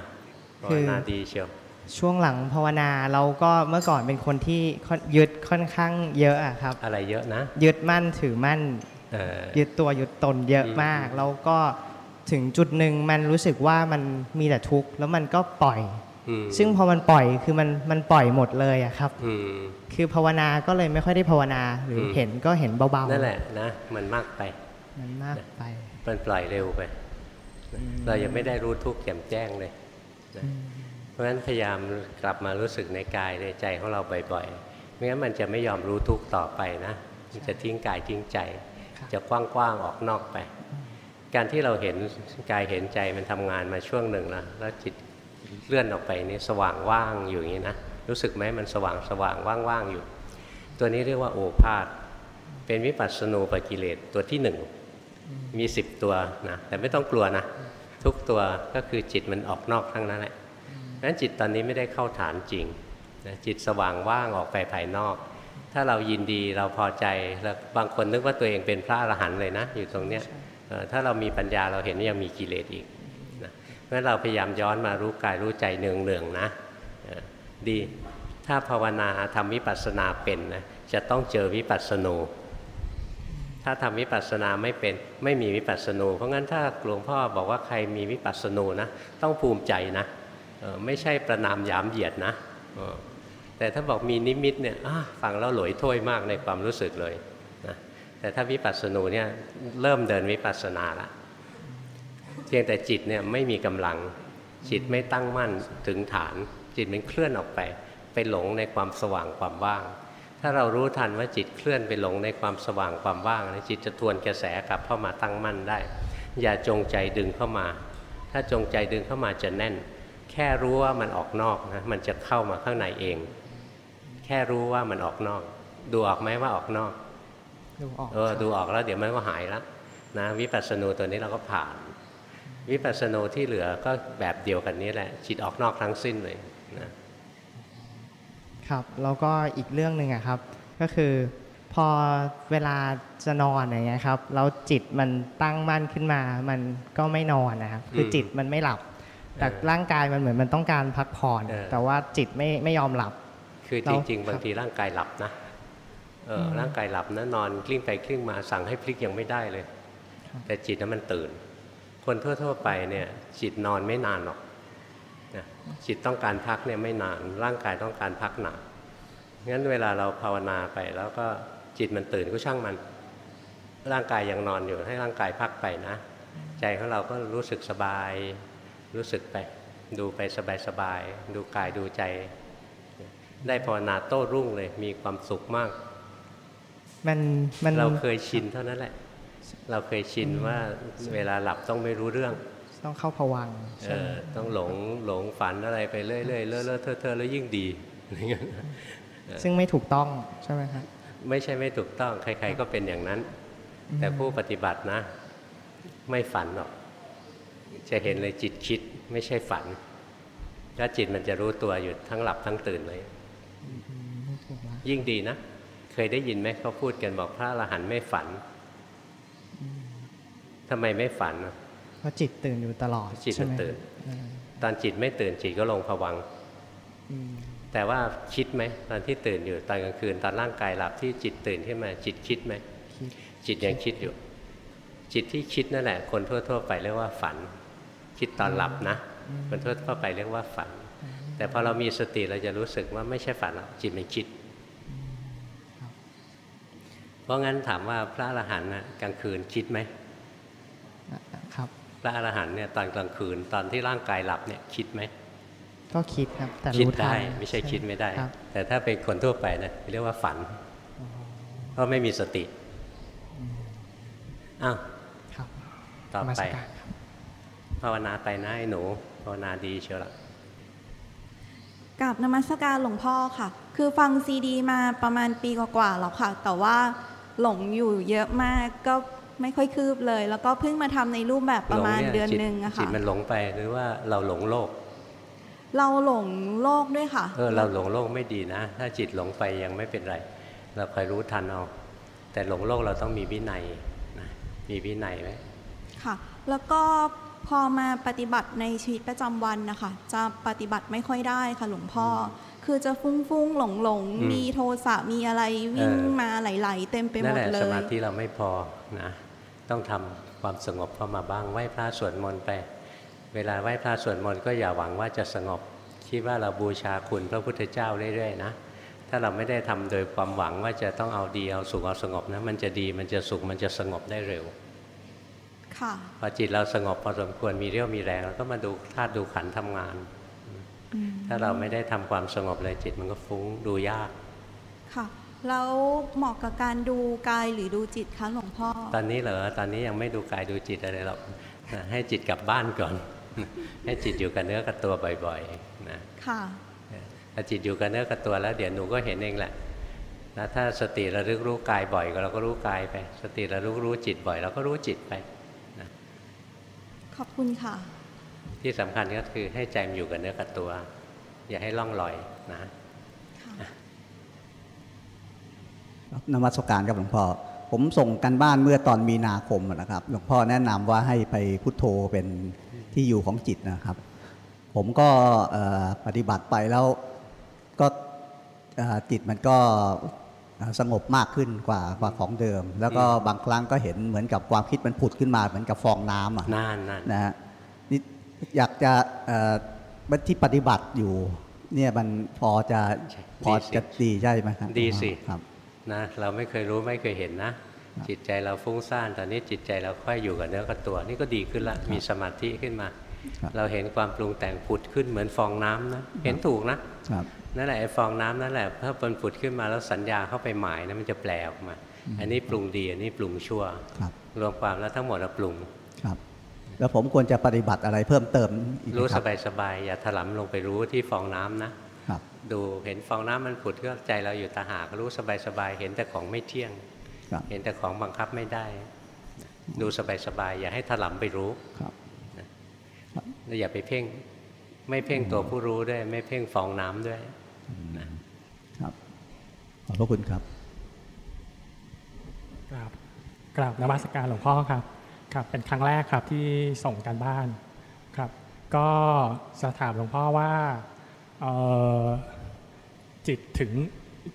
ภาวนาดีเชียวช่วงหลังภาวนาเราก็เมื่อก่อนเป็นคนที่ยึดค่อนข้างเยอะอะครับ อะไรเยอะนะ ยึดมั่นถือมั่นยึดตัวยึดตนเยอะมาก แล้วก็ถึงจุดหนึ่งมันรู้สึกว่ามันมีแต่ทุกข์แล้วมันก็ปล่อย ซึ่งพอมันปล่อยคือมันมันปล่อยหมดเลยอะครับคือภาวนาก็เลยไม่ค่อยได้ภาวนาหรือเห็นก็เห็นเบาๆนั่นแหละนะมันมากไป มันมากไป มันปล่อยเร็วไป เรายังไม่ได้รู้ทุกข์แจ่มแจ้งเลยเพราะฉะนั้นพยายามกลับมารู้สึกในกายในใจของเราบ่อยๆไม่งั้นมันจะไม่ยอมรู้ทุกข์ต่อไปนะมันจะทิ้งกายทิ้งใจ จะกว้างๆออกนอกไป การที่เราเห็นกายเห็นใจมันทำงานมาช่วงหนึ่งแล้วแล้วจิตเลื่อนออกไปนี่สว่างว่างอยู่อย่างนี้นะรู้สึกไหมมันสว่างสว่างว่างๆอยู่ ตัวนี้เรียกว่าโอภาษเป็นวิปัสสนูปกิเลสตัวที่หนึ่ง มีสิบตัวนะแต่ไม่ต้องกลัวนะ ทุกตัวก็คือจิตมันออกนอกทั้งนั้นแหละนั้นจิตตอนนี้ไม่ได้เข้าฐานจริงนะจิตสว่างว่างออกไปภายนอก ถ้าเรายินดีเราพอใจแล้วบางคนนึกว่าตัวเองเป็นพระอรหันต์เลยนะ อยู่ตรงเนี้ยถ้าเรามีปัญญาเราเห็นว่ายังมีกิเลสอีกนะเพราะเราพยายามย้อนมารู้กายรู้ใจเนืองๆนะดีถ้าภาวนาทำวิปัสสนาเป็นนะจะต้องเจอวิปัสสนู ถ้าทำวิปัสสนาไม่เป็นไม่มีวิปัสสนู เพราะงั้นถ้าหลวงพ่อบอกว่าใครมีวิปัสสนูนะต้องภูมิใจนะไม่ใช่ประนามยามเหยียดนะแต่ถ้าบอกมีนิมิตเนี่ยฟังแล้วหลอยถ้วยมากในความรู้สึกเลยแต่ถ้าวิปัสสนูเนี่ยเริ่มเดินวิปัสสนาละเพียงแต่จิตเนี่ยไม่มีกำลังจิตไม่ตั้งมั่นถึงฐาน จิตมันเคลื่อนออกไป ไปหลงในความสว่างความว่าง ถ้าเรารู้ทันว่าจิตเคลื่อนไปหลงในความสว่างความว่างจิตจะทวนกระแสกลับเข้ามาตั้งมั่นได้ อย่าจงใจดึงเข้ามา ถ้าจงใจดึงเข้ามาจะแน่น แค่รู้ว่ามันออกนอกนะมันจะเข้ามาข้างในเอง แค่รู้ว่ามันออกนอก ดูออกไหมว่าออกนอกดูออกเออดูออกแล้วเดี๋ยวมันก็หายแล้วนะวิปัสสนูตัวนี้เราก็ผ่าน วิปัสสนูที่เหลือก็แบบเดียวกันนี้แหละ จิตออกนอกทั้งสิ้นเลยนะ ครับแล้วก็อีกเรื่องหนึ่งอะครับ ก็คือพอเวลาจะนอนอย่างเงี้ยครับแล้วจิตมันตั้งมั่นขึ้นมา มันก็ไม่นอนนะครับคือจิตมันไม่หลับ แต่ร่างกายมันเหมือนมันต้องการพักผ่อน แต่ว่าจิตไม่ไม่ยอมหลับ คือจริงๆบางทีร่างกายหลับนะเออร่างกายหลับนะนอนกลิ้งไปกลิ้งมาสั่งให้พลิกยังไม่ได้เลย แต่จิตนั้นมันตื่น คนทั่วๆไปเนี่ยจิตนอนไม่นานหรอก นะจิตต้องการพักเนี่ยไม่นาน ร่างกายต้องการพักหนางั้นเวลาเราภาวนาไป แล้วก็จิตมันตื่นก็ช่างมัน ร่างกายยังนอนอยู่ให้ร่างกายพักไปนะ ใจของเราก็รู้สึกสบาย รู้สึกไปดูไปสบายๆดูกายดูใจ ได้ภาวนาโต้รุ่งเลยมีความสุขมาก มันมันเราเคยชินเท่านั้นแหละ เราเคยชินว่าเวลาหลับต้องไม่รู้เรื่อง ต้องเข้าผวังค์เออต้องหลงหลงฝันอะไรไปเรื่อยๆเลอะเลอะเทอะเทอะแล้วยิ่งดีอย่างเงี้ยซึ่งไม่ถูกต้องใช่ไหมครับไม่ใช่ไม่ถูกต้อง ใคร ๆ ก็เป็นอย่างนั้น แต่ผู้ปฏิบัตินะ ไม่ฝันหรอก จะเห็นเลยจิตคิดไม่ใช่ฝัน แล้วจิตมันจะรู้ตัวอยู่ทั้งหลับทั้งตื่นเลย ยิ่งดีนะ เคยได้ยินไหมเขาพูดกันบอกพระอรหันต์ไม่ฝันทำไมไม่ฝันอะเพ ราะจิตตื่นอยู่ตลอดจิตมันใช่ไหตื่นอืมตอนจิตไม่ตื่นจิตก็ลงผวังค์อืมแต่ว่าคิดไหมตอนที่ตื่นอยู่ตอนกลางคืนตอนร่างกายหลับที่จิตตื่นขึ้นมา จิตคิดไหมคิดจิตยังคิดอยู่ จิตที่คิดนั่นแหละ คนทั่ว ๆ ไปเรียกว่าฝัน คิดตอนหลับนะคนทั่วๆไปเรียกว่าฝัน แต่พอเรามีสติเราจะรู้สึกว่าไม่ใช่ฝันหรอกจิตมันคิด เพราะงั้นถามว่าพระอรหันต์น่ะกลางคืนคิดไหมครับ พระอรหันต์เนี่ยตอนกลางคืนตอนที่ร่างกายหลับเนี่ยคิดไหมก็คิดครับ แต่คิดรู้ทัได้นไม่ใช่คิดไม่ได้ครับแต่ถ้าเป็นคนทั่วไปนะเรียกว่าฝัน เพราะไม่มีสติอ้าวครับต่อไปนมัสการครับภาวนาไปนะไอ้หนูภาวนาดีเชียวละกับนมัสการหลวงพ่อค่ะ คือฟังซีดีมาประมาณปีกว่าๆแล้วค่ะ แต่ว่าหลงอยู่เยอะมากก็ ไม่ค่อยคืบเลย แล้วก็เพิ่งมาทำในรูปแบบประมาณหลงยเดือนจิตหนึ่งอะจิตค่ะมันหลงไปหรือว่าเราหลงโลก เราหลงโลกด้วยค่ะ เออเราหลงโลกไม่ดีนะ ถ้าจิตหลงไปยังไม่เป็นไร เราคอยรู้ทันเอาแต่หลงโลกเราต้องมีวินัยนะมีวินัยไว้ค่ะ แล้วก็พอมาปฏิบัติในชีวิตประจำวันนะคะจะปฏิบัติไม่ค่อยได้ค่ะหลวงพ่ออคือจะฟุ้งฟุ้งๆหลงหลงๆอืมมีโทสะมีอะไรวิ่งเออมาไหลๆเต็มไปหนั่มนดแหละเลสยมาธิเราไม่พอนะ ต้องทำความสงบเข้ามาบ้างไหว้พระสวดมนต์ไป เวลาไหว้พระสวดมนต์ก็อย่าหวังว่าจะสงบ คิดว่าเราบูชาคุณพระพุทธเจ้าเรื่อยๆนะถ้าเราไม่ได้ทำโดยความหวังว่าจะต้องเอาดีเอาสุขเอาสงบนะมันจะดีมันจะสุขมันจะสงบได้เร็วค่ะพอจิตเราสงบพอสมควรมีเรี่ยวมีแรงเราก็มาดูธาตุดูขันธ์ทำงานอืมถ้าเราไม่ได้ทำความสงบเลยจิตมันก็ฟุ้งดูยากค่ะ แล้วเหมาะกับการดูกายหรือดูจิตคะหลวงพ่อ ตอนนี้เหรอตอนนี้ยังไม่ดูกายดูจิตอะไรหรอกนะให้จิตกลับบ้านก่อน ให้จิตอยู่กับเนื้อกับตัวบ่อยๆนะค่ะถ้าจิตอยู่กับเนื้อกับตัวแล้ว เดี๋ยวหนูก็เห็นเองแหละนะถ้าสติระลึกรู้กายบ่อยก็เราก็รู้กายไป สติระลึกรู้จิตบ่อยเราก็รู้จิตไปนะขอบคุณค่ะ ที่สำคัญก็คือให้ใจมันอยู่กับเนื้อกับตัว อย่าให้ล่องลอยนะ นมัสการครับหลวงพ่อผมส่งกันบ้านเมื่อตอนมีนาคมนะครับ หลวงพ่อแนะนำว่าให้ไปพุทโธเป็นที่อยู่ของจิตนะครับ ผมก็เอ่อปฏิบัติไปแล้วก็เอ่อจิตมันก็เอ่อสงบมากขึ้นกว่ากว่าของเดิม แล้วก็บางครั้งก็เห็นเหมือนกับความคิดมันผุดขึ้นมาเหมือนกับฟองน้ำอะนานนานนะฮะนี่อยากจะเอ่อที่ปฏิบัติอยู่เนี่ยมันพอจะพอจะดีใช่ไหมครับดีสิครับ นะเราไม่เคยรู้ไม่เคยเห็นนะ จิตใจเราฟุ้งซ่านตอนนี้จิตใจเราค่อยอยู่กับเนื้อกับตัว นี่ก็ดีขึ้นละมีสมาธิขึ้นมา เราเห็นความปรุงแต่งผุดขึ้นเหมือนฟองน้ำนะเห็นถูกนะนั่นแหละไอ้ฟองน้ำนั่นแหละถ้ามันผุดขึ้นมาแล้วสัญญาเข้าไปหมายนะมันจะแปลออกมา อันนี้ปรุงดีอันนี้ปรุงชั่วรวมความแล้วทั้งหมดเราปรุงครับแล้วผมควรจะปฏิบัติอะไรเพิ่มเติมอีกรู้สบายสบายอย่าถลำลงไปรู้ที่ฟองน้ำนะ ดูเห็นฟองน้ำมันผุดก็ใจเราอยู่ตาหากรู้สบายสบายเห็นแต่ของไม่เที่ยง เห็นแต่ของบังคับไม่ได้ ดูสบายสบายอย่าให้ถลำไปรู้แล้วอย่าไปเพ่ง ไม่เพ่งตัวผู้รู้ด้วย ไม่เพ่งฟองน้ำด้วยครับขอบพระคุณครับกราบกราบนมัสการหลวงพ่อครับครับเป็นครั้งแรกครับที่ส่งกันบ้านครับ ก็จะถามหลวงพ่อว่า จิตถึง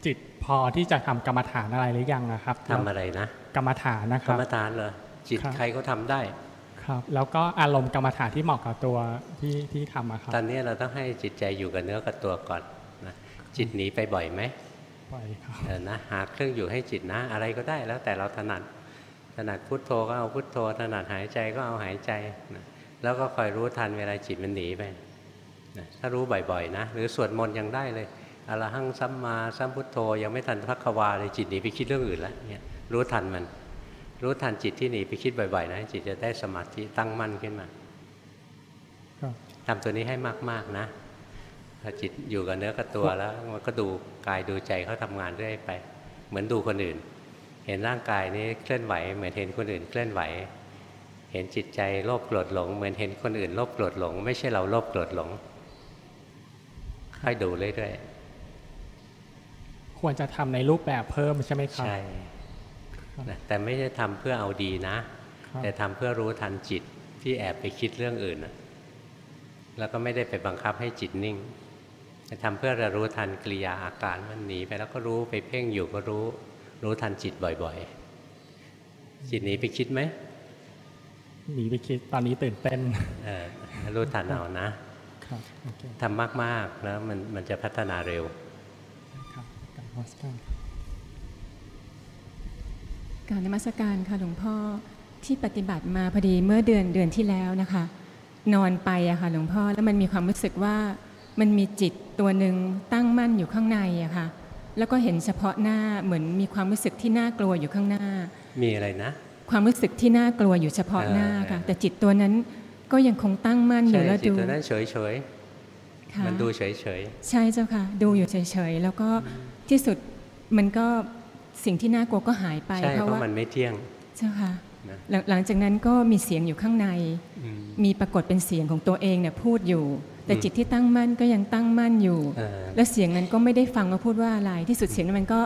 จิตพอที่จะทำกรรมฐานอะไรหรือยังนะครับทำอะไรนะ กรรมฐานนะครับกรรมฐานเหรอจิตใครก็ทำได้ ครับ แล้วก็อารมณ์กรรมฐานที่เหมาะกับตัวที่ที่ทำครับตอนนี้เราต้องให้จิตใจอยู่กับเนื้อกับตัวก่อนนะจิตหนีไปบ่อยไหมบ่อยครับเออนะหาเครื่องอยู่ให้จิตนะ อะไรก็ได้แล้วแต่เราถนัดถนัดพุทโธก็เอาพุทโธถนัดหายใจก็เอาหายใจนะแล้วก็คอยรู้ทันเวลาจิตมันหนีไปถ้ารู้บ่อยๆนะ หรือสวดมนต์ยังได้เลย อรหังซัมมาซัมพุทโธ ยังไม่ทันพักควาเลยจิตหนีไปคิดเรื่องอื่นแล้วเนี่ยรู้ทันมัน รู้ทันจิตที่หนีไปคิดบ่อยๆนะจิตจะได้สมาธิตั้งมั่นขึ้นมาทำตัวนี้ให้มากๆนะพอจิตอยู่กับเนื้อกับตัวแล้วมันก็ดูกายดูใจเขาทำงานเรื่อยไป เหมือนดูคนอื่น เห็นร่างกายนี้เคลื่อนไหว เหมือนเห็นคนอื่นเคลื่อนไหว เห็นจิตใจโลภโกรธหลง เหมือนเห็นคนอื่นโลภโกรธหลง ไม่ใช่เราโลภโกรธหลงค่อยดูเรื่อยๆ ควรจะทำในรูปแบบเพิ่มใช่ไหมครับใช่แต่ไม่ใช่ทำเพื่อเอาดีนะ แต่ทำเพื่อรู้ทันจิตที่แอบไปคิดเรื่องอื่นแล้วก็ไม่ได้ไปบังคับให้จิตนิ่งแต่ทำเพื่อระรู้ทันกิริยาอาการมันหนีไปแล้วก็รู้ไปเพ่งอยู่ก็รู้ รู้ทันจิตบ่อยๆ จิตหนีไปคิดไหมหนีไปคิดตอนนี้ตื่นเต้นรู้ทันเอานะทำมากๆแล้วมันมันจะพัฒนาเร็ว การนมัสการค่ะหลวงพ่อที่ปฏิบัติมาพอดีเมื่อเดือนเดือนที่แล้วนะคะ นอนไปอะค่ะหลวงพ่อแล้วมันมีความรู้สึกว่ามันมีจิตตัวหนึ่งตั้งมั่นอยู่ข้างในอะค่ะแล้วก็เห็นเฉพาะหน้าเหมือนมีความรู้สึกที่น่ากลัวอยู่ข้างหน้า มีอะไรนะ ความรู้สึกที่น่ากลัวอยู่เฉพาะหน้าค่ะ แต่จิตตัวนั้นก็ยังคงตั้งมั่นอยู่แล้วดูจิตตัวนั้นเฉยเฉยมันดูเฉยเฉยใช่เจ้าค่ะ ดูอยู่เฉยเฉยแล้วก็ ที่สุดมันก็สิ่งที่น่ากลัวก็หายไปเพราะว่ามันไม่เที่ยงเจ้าค่ะหลังจากนั้นก็มีเสียงอยู่ข้างใน มีปรากฏเป็นเสียงของตัวเองเนี่ยพูดอยู่ แต่จิตที่ตั้งมั่นก็ยังตั้งมั่นอยู่ แล้วเสียงนั้นก็ไม่ได้ฟังว่าพูดว่าอะไรที่สุดเสียงนั้นมันก็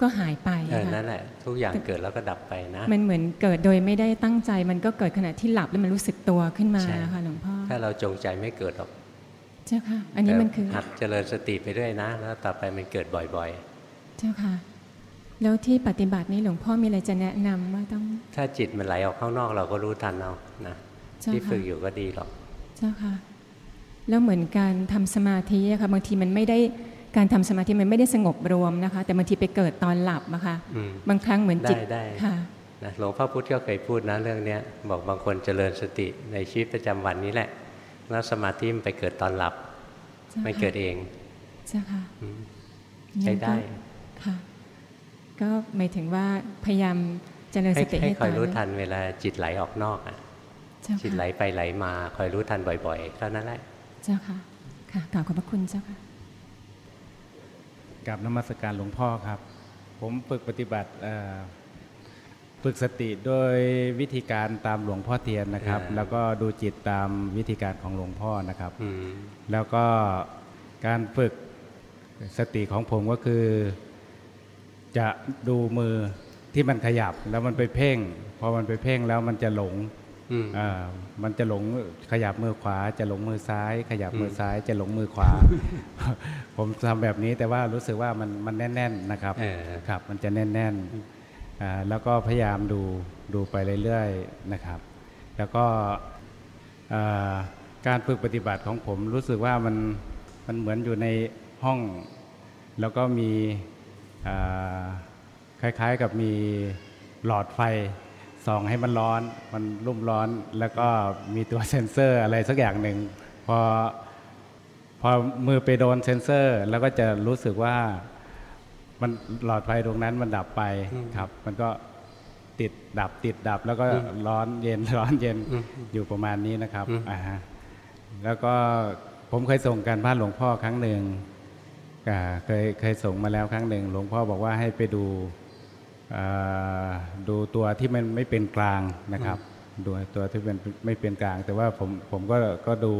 ก็หายไปนั่นแหละทุกอย่างเกิดแล้วก็ดับไปนะ มันเหมือนเกิดโดยไม่ได้ตั้งใจ มันก็เกิดขณะที่หลับแล้วมันรู้สึกตัวขึ้นมาค่ะหลวงพ่อถ้าเราจงใจไม่เกิดหรอก เจ้าค่ะ อันนี้มันคือหัดเจริญสติไปด้วยนะ แล้วต่อไปมันเกิดบ่อยๆ เจ้าค่ะ แล้วที่ปฏิบัตินี้หลวงพ่อมีอะไรจะแนะนำว่าต้อง ถ้าจิตมันไหลออกข้างนอกเราก็รู้ทันเอานะที่ฝึกอยู่ก็ดีหรอกเจ้าค่ะ แล้วเหมือนการทำสมาธิอะค่ะบางทีมันไม่ได้การทำสมาธิมันไม่ได้สงบรวมนะคะ แต่บางทีไปเกิดตอนหลับนะคะบางครั้งเหมือนจิตได้ค่ะนะหลวงพ่อพุธก็เคยพูดนะเรื่องนี้บอกบางคนเจริญสติในชีวิตประจำวันนี้แหละ แล้วสมาธิมันไปเกิดตอนหลับไม่เกิดเองใช่ค่ะใช้ได้ค่ะ ก็หมายถึงว่าพยายามเจริญสติให้คอยรู้ทันเวลาจิตไหลออกนอกอะจิตไหลไปไหลมาคอยรู้ทันบ่อยๆเท่านั้นแหละเจ้าค่ะค่ะกล่าวขอบพระคุณเจ้าค่ะกับนมัสการหลวงพ่อครับ ผมฝึกปฏิบัติ ฝึกสติโดยวิธีการตามหลวงพ่อเทียนนะครับ แล้วก็ดูจิตตามวิธีการของหลวงพ่อนะครับ แล้วก็การฝึกสติของผมก็คือ จะดูมือที่มันขยับแล้วมันไปเพ่ง พอมันไปเพ่งแล้วมันจะหลงอ่ามันจะหลงขยับมือขวา จะหลงมือซ้าย ขยับมือซ้าย จะหลงมือขวา ผมทำแบบนี้แต่ว่ารู้สึกว่ามันมันแน่น ๆนะครับ ครับ มันจะแน่นๆอ่า แล้วก็พยายามดูดูไปเรื่อยๆนะครับ แล้วก็การฝึกปฏิบัติของผมรู้สึกว่ามันมันเหมือนอยู่ในห้อง แล้วก็มีคล้ายๆกับมีหลอดไฟส่องให้มันร้อน มันรุ่มร้อนแล้วก็มีตัวเซ็นเซอร์อะไรสักอย่างหนึ่งพอพอมือไปโดนเซ็นเซอร์ แล้วก็จะรู้สึกว่า มันหลอดไฟตรงนั้นมันดับไปครับ มันก็ติดดับติดดับ แล้วก็ร้อนเย็นร้อนเย็นอยู่ประมาณนี้นะครับอ่าฮะแล้วก็ผมเคยส่งการบ้านหลวงพ่อครั้งหนึ่งอ่าเคยเคยส่งมาแล้วครั้งหนึ่งหลวงพ่อบอกว่าให้ไปดูอ่าดูตัวที่มันไม่เป็นกลางนะครับดูตัวที่เป็นไม่เป็นกลาง แต่ว่าผมผมก็ก็ดู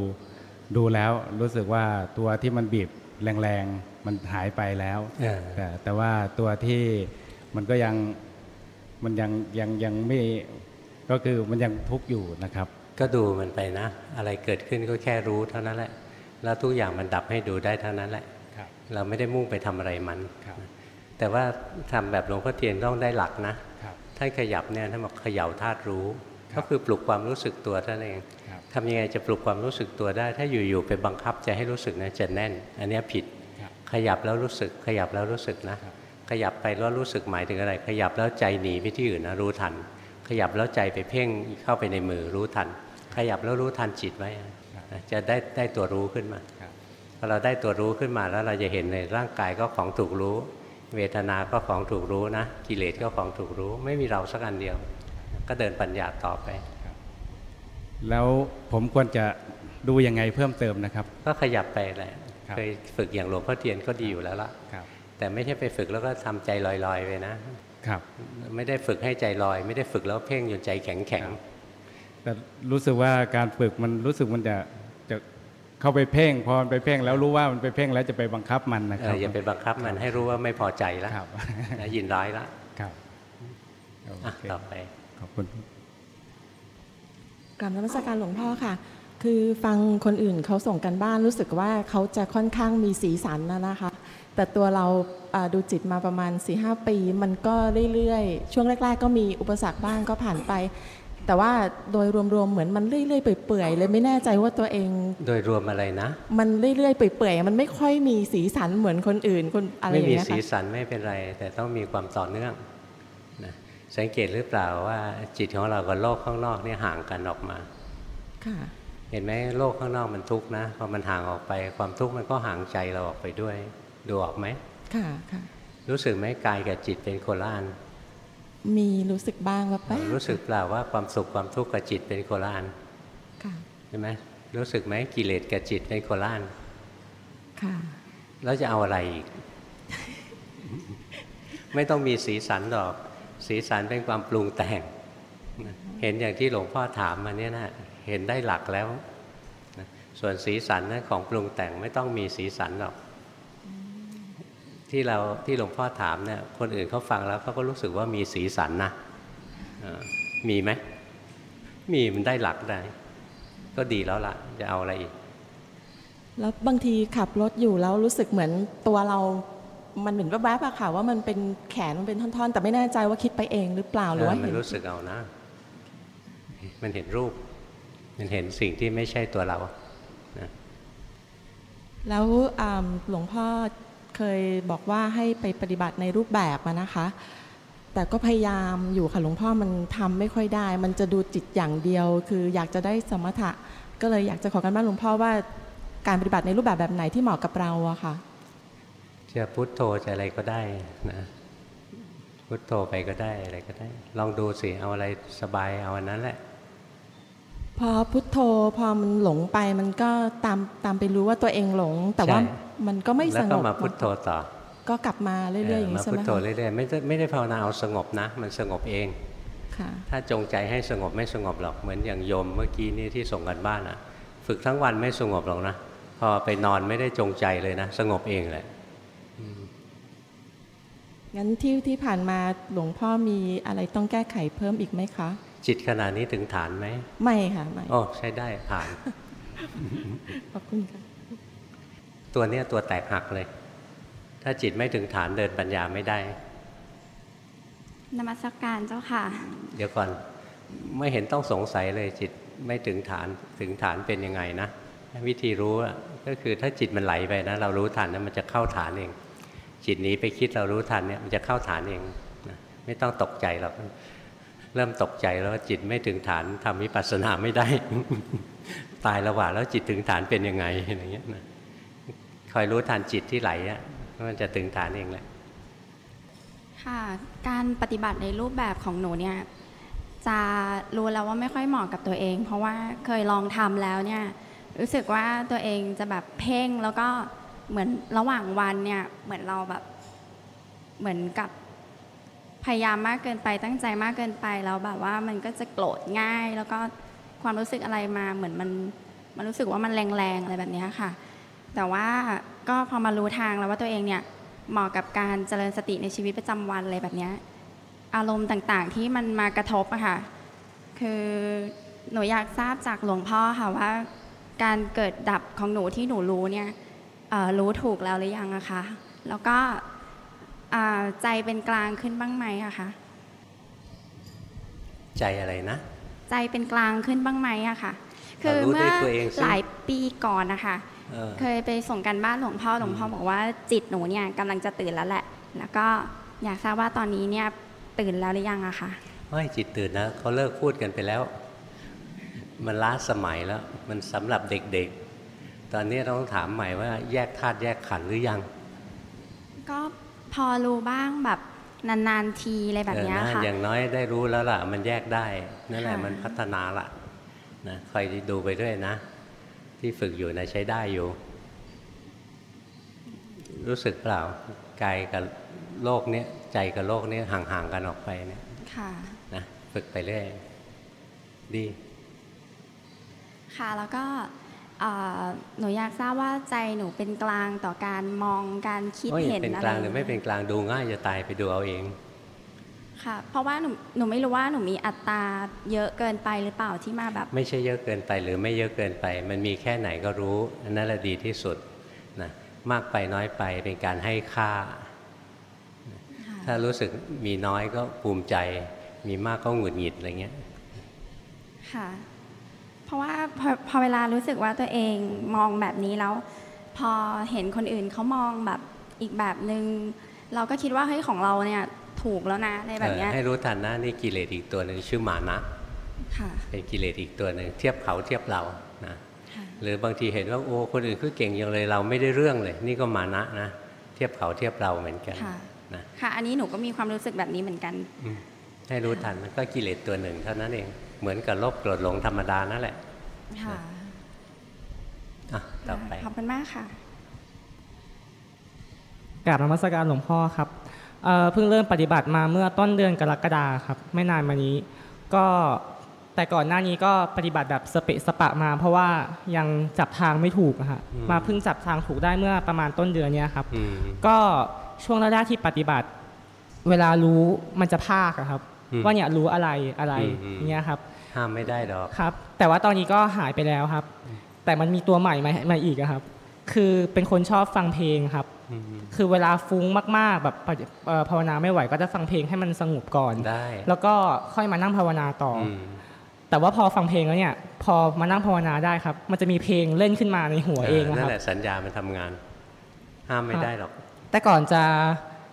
ดูแล้วรู้สึกว่าตัวที่มันบีบแรงๆ มันหายไปแล้วเออแต่แต่ว่าตัวที่มันก็ยังมันยังยังยังไม่ก็คือมันยังทุกข์อยู่นะครับ ก็ดูมันไปนะ อะไรเกิดขึ้นก็แค่รู้เท่านั้นแหละ แล้วทุกอย่างมันดับให้ดูได้เท่านั้นแหละครับเราไม่ได้มุ่งไปทำอะไรมันครับแต่ว่าทำแบบหลวงพ่อเทียนต้องได้หลักนะครับท่านขยับเนี่ยท่านบอกเขย่าธาตุรู้ครับก็คือปลุกความรู้สึกตัวท่านเองครับทำยังไงจะปลุกความรู้สึกตัวได้ ถ้าอยู่ๆไปบังคับจะให้รู้สึกนะจะแน่น อันเนี้ยผิดครับ ขยับแล้วรู้สึก ขยับแล้วรู้สึกนะครับขยับไปแล้วรู้สึกหมายถึงอะไร ขยับแล้วใจหนีไปที่อื่นนะรู้ทัน ขยับแล้วใจไปเพ่งเข้าไปในมือรู้ทัน ขยับแล้วรู้ทันจิตไว้นะจะได้ได้ตัวรู้ขึ้นมาครับพอเราได้ตัวรู้ขึ้นมาแล้วเราจะเห็นในร่างกายก็ของถูกรู้ เวทนาก็ของถูกรู้นะ กิเลสก็ของถูกรู้ ไม่มีเราสักอันเดียว ก็เดินปัญญาต่อไป แล้วผมควรจะดูยังไงเพิ่มเติมนะครับ ก็ขยับไปแหละครับ เคยฝึกอย่างหลวงพ่อเทียนก็ดีอยู่แล้วล่ะครับแต่ไม่ใช่ไปฝึกแล้วก็ทำใจลอยๆไปนะครับ ไม่ได้ฝึกให้ใจลอย ไม่ได้ฝึกแล้วเพ่งจนใจแข็งแข็งแต่รู้สึกว่าการฝึกมันรู้สึกมันจะจะเข้าไปเพ่งพอมันไปเพ่งแล้วรู้ว่ามันไปเพ่งแล้วจะไปบังคับมันนะเอครับออย่าไปบังคับมันให้รู้ว่าไม่พอใจแล้วครับนะยินร้ายแล้วครับอะโอเคต่อไปขอบคุณกราบนมัสการหลวงพ่อค่ะ คือฟังคนอื่นเขาส่งกันบ้านรู้สึกว่าเขาจะค่อนข้างมีสีสันนะนะคะ แต่ตัวเราอ่าดูจิตมาประมาณ4ีหปี มันก็เรื่อยๆ ช่วงแรก ๆ ก็มีอุปสรรคบ้างก็ผ่านไป แต่ว่าโดยรวมๆเหมือนมันเรื่อยๆเปื่อยๆเลยไม่แน่ใจว่าตัวเอง โดยรวมอะไรนะ มันเรื่อยๆเปื่อยๆมันไม่ค่อยมีสีสันเหมือนคนอื่นคนอะไรไม่อย่างมีเงี้ยสีค่ะสันไม่เป็นไร แต่ต้องมีความต่อเนื่องนะสังเกตหรือเปล่าว่าจิตของเรากับโลกข้างนอกเนี่ยห่างกันออกมาค่ะ เห็นไหมโลกข้างนอกมันทุกข์นะพอมันห่างออกไป ความทุกข์มันก็ห่างใจเราออกไปด้วย ดูออกไหมค่ะค่ะรู้สึกไหมกายกับจิตเป็นคนละอันมีรู้สึกบ้างว่าแป๊บรู้สึกเปล่าว่าความสุขความทุกข์กับจิตเป็นคนละอันค่ะใช่ไหมรู้สึกไหมกิเลสกับจิตเป็นคนละอันค่ะแล้วจะเอาอะไรอีก ไม่ต้องมีสีสันหรอก สีสันเป็นความปรุงแต่ง เห็นอย่างที่หลวงพ่อถามมาเนี่ยนะ เห็นได้หลักแล้วนะส่วนสีสันนะของปรุงแต่งไม่ต้องมีสีสันหรอก ที่เราที่หลวงพ่อถามเนี่ยคนอื่นเขาฟังแล้วเขาก็รู้สึกว่ามีสีสันนะเออมีไหมมีมันได้หลักได้ ก็ดีแล้วล่ะ จะเอาอะไรอีก แล้วบางทีขับรถอยู่แล้วรู้สึกเหมือนตัวเรามันเหมือนแวบๆอะค่ะ ว่ามันเป็นแขนมันเป็นท่อนๆ แต่ไม่แน่ใจว่าคิดไปเองหรือเปล่าหรือว่าเออมัเห็นนรู้สึกเอานะ มันเห็นรูป มันเห็นสิ่งที่ไม่ใช่ตัวเรานะแล้วอ่าหลวงพ่อเคยบอกว่าให้ไปปฏิบัติในรูปแบบอะนะคะ แต่ก็พยายามอยู่ค่ะหลวงพ่อมันทำไม่ค่อยได้ มันจะดูจิตอย่างเดียว คืออยากจะได้สมถะ ก็เลยอยากจะขอกันบ้านหลวงพ่อว่าการปฏิบัติในรูปแบบแบบไหนที่เหมาะกับเราอะค่ะจะพุทโธจะอะไรก็ได้นะพุทโธไปก็ได้อะไรก็ได้ ลองดูสิเอาอะไรสบายเอาอันนั้นแหละ พอพุทโธพอมันหลงไปมันก็ตามตามไปรู้ว่าตัวเองหลง แต่ว่าใช่มันก็ไม่แล้สวงก็บมาพุทโธต่อ ก็กลับมาเรื่อยๆอย่างมานี้ใช่พุไหทมโธคะเรื่อยๆไม่ได้ไม่ได้ภาวนาเอาสงบนะ มันสงบเองค่ะถ้าจงใจให้สงบไม่สงบหรอกเหมือนอย่างโยมเมื่อกี้นี่ที่ส่งกันบ้านอะ ฝึกทั้งวันไม่สงบหรอกนะพอไปนอนไม่ได้จงใจเลยนะ สงบเองแหละงั้นที่ที่ผ่านมาหลวงพ่อมีอะไรต้องแก้ไขเพิ่มอีกไหมคะ จิตขนาดนี้ถึงฐานไหม ไม่ค่ะ ไม่โอ้ใช้ได้ผ่าน ขอบคุณค่ะ ตัวเนี้ยตัวแตกหักเลย ถ้าจิตไม่ถึงฐานเดินปัญญาไม่ได้ นมัสการเจ้าค่ะ เดี๋ยวก่อน ไม่เห็นต้องสงสัยเลยจิตไม่ถึงฐานถึงฐานเป็นยังไงนะวิธีรู้อะก็คือถ้าจิตมันไหลไปนะ เรารู้ทันนะมันจะเข้าฐานเอง จิตหนี้ไปคิดเรารู้ทันเนี่ยมันจะเข้าฐานเองนะไม่ต้องตกใจหรอก เริ่มตกใจแล้วจิตไม่ถึงฐานทำวิปัสสนาไม่ได้ ตายระหว่างแล้วจิตถึงฐานเป็นยังไงอย่างเงี้ยนะคอยรู้ทันจิตที่ไหลอะมันจะถึงฐานเองแหละค่ะการปฏิบัติในรูปแบบของหนูเนี่ยจะรู้แล้วว่าไม่ค่อยเหมาะกับตัวเอง เพราะว่าเคยลองทำแล้วเนี่ยรู้สึกว่าตัวเองจะแบบเพ่งแล้วก็เหมือนระหว่างวันเนี่ยเหมือนเราแบบเหมือนกับ พยายามมากเกินไปตั้งใจมากเกินไปแล้วแบบว่ามันก็จะโกรธง่าย แล้วก็ความรู้สึกอะไรมาเหมือนมันมันรู้สึกว่ามันแรงๆอะไรแบบนี้ค่ะ แต่ว่าก็พอมารู้ทางแล้วว่าตัวเองเนี่ยเหมาะกับการเจริญสติในชีวิตประจำวันอะไรแบบนี้อารมณ์ต่างๆที่มันมากระทบอะค่ะ คือหนูอยากทราบจากหลวงพ่อค่ะว่า การเกิดดับของหนูที่หนูรู้เนี่ยรู้ถูกแล้วหรือยังอะคะ แล้วก็ ใจเป็นกลางขึ้นบ้างไหมอะคะใจอะไรนะ ใจเป็นกลางขึ้นบ้างไหมอะคะคือเมื่อหลายปีก่อนนะคะเคยไปส่งกันบ้านหลวงพ่อหลวงพ่อบอกว่าจิตหนูเนี่ยกำลังจะตื่นแล้วแหละ แล้วก็อยากทราบว่าตอนนี้เนี่ยตื่นแล้วหรือยังอะคะไม่จิตตื่นนะเขาเลิกพูดกันไปแล้ว มันล้าสมัยแล้ว มันสำหรับเด็กๆ ตอนนี้เราต้องถามใหม่ว่าแยกธาตุแยกขันธ์หรือยัง ก็ พอรู้บ้างแบบนานๆทีอะไรแบบนี้ค่ะอย่างน้อยได้รู้แล้วล่ะ มันแยกได้ นั่นแหละมันพัฒนาละนะคอยดูไปด้วยนะ ที่ฝึกอยู่นะใช้ได้อยู่ รู้สึกเปล่ากายกับโลกนี้ใจกับโลกนี้ห่างๆกันออกไปเนี่ยนะฝึกไปเรื่อยดี ค่ะแล้วก็ หนูอยากทราบว่าใจหนูเป็นกลางต่อการมองการคิดเห็นอะไรเป็นกลางหรือไม่เป็นกลางดูง่ายจะตายไปดูเอาเองค่ะ เพราะว่าหนูหนูไม่รู้ว่าหนูมีอัตราเยอะเกินไปหรือเปล่าที่มาแบบ ไม่ใช่เยอะเกินไปหรือไม่เยอะเกินไป มันมีแค่ไหนก็รู้อันนั้นแหละดีที่สุดนะมากไปน้อยไปเป็นการให้ค่า ถ้ารู้สึกมีน้อยก็ภูมิใจ มีมากก็หงุดหงิดอะไรเงี้ยค่ะ เพราะว่าพอพอเวลารู้สึกว่าตัวเองมองแบบนี้แล้ว พอเห็นคนอื่นเขามองแบบอีกแบบหนึง่งเราก็คิดว่าเฮ้ยของเราเนี่ยถูกแล้วนะในแบบนี้ให้รู้ทันนะนี่กิเลสอีกตัวหนึ่งชื่อมานะเป็นกิเลสอีกตัวหนึ่งเทียบเขาเทียบเรานะหรือบางทีเห็นว่าโอ้คนอื่นคือเก่งอย่างเลยเราไม่ได้เรื่องเลย นี่ก็มานะนะ เทียบเขาเทียบเราเหมือนกันนะค่ะอันนี้หนูก็มีความรู้สึกแบบนี้เหมือนกัน ให้รู้ทันมันก็กิเลสตัวหนึ่งเท่านั้นเอง เหมือนกับโลภโกรธหลงธรรมดานั่นแหละค่ะอะต่อไปขอบคุณมากค่ะกราบนมัสการหลวงพ่อครับเพิ่งเริ่มปฏิบัติมาเมื่อต้นเดือนกรกฎาครับ ไม่นานมานี้ ก็แต่ก่อนหน้านี้ก็ปฏิบัติแบบสเปะสปะมา เพราะว่ายังจับทางไม่ถูกอะฮะมาเพิ่งจับทางถูกได้เมื่อประมาณต้นเดือนนี้ครับ ก็ช่วงแรกที่ปฏิบัติ เวลารู้มันจะภาคครับ ว่าเนี่ยรู้อะไรอะไรเนี่ยครับห้ามไม่ได้ดอกครับ แต่ว่าตอนนี้ก็หายไปแล้วครับ แต่มันมีตัวใหม่มามาอีกครับ คือเป็นคนชอบฟังเพลงครับ คือเวลาฟุ้งมากๆแบบภาวนาไม่ไหวก็จะฟังเพลงให้มันสงบก่อนได้แล้วก็ค่อยมานั่งภาวนาต่อแต่ว่าพอฟังเพลงแล้วเนี่ย พอมานั่งภาวนาได้ครับ มันจะมีเพลงเล่นขึ้นมาในหัวเองนั่นแหละสัญญามันทำงาน ห้ามไม่ได้หรอก แต่ก่อนจะ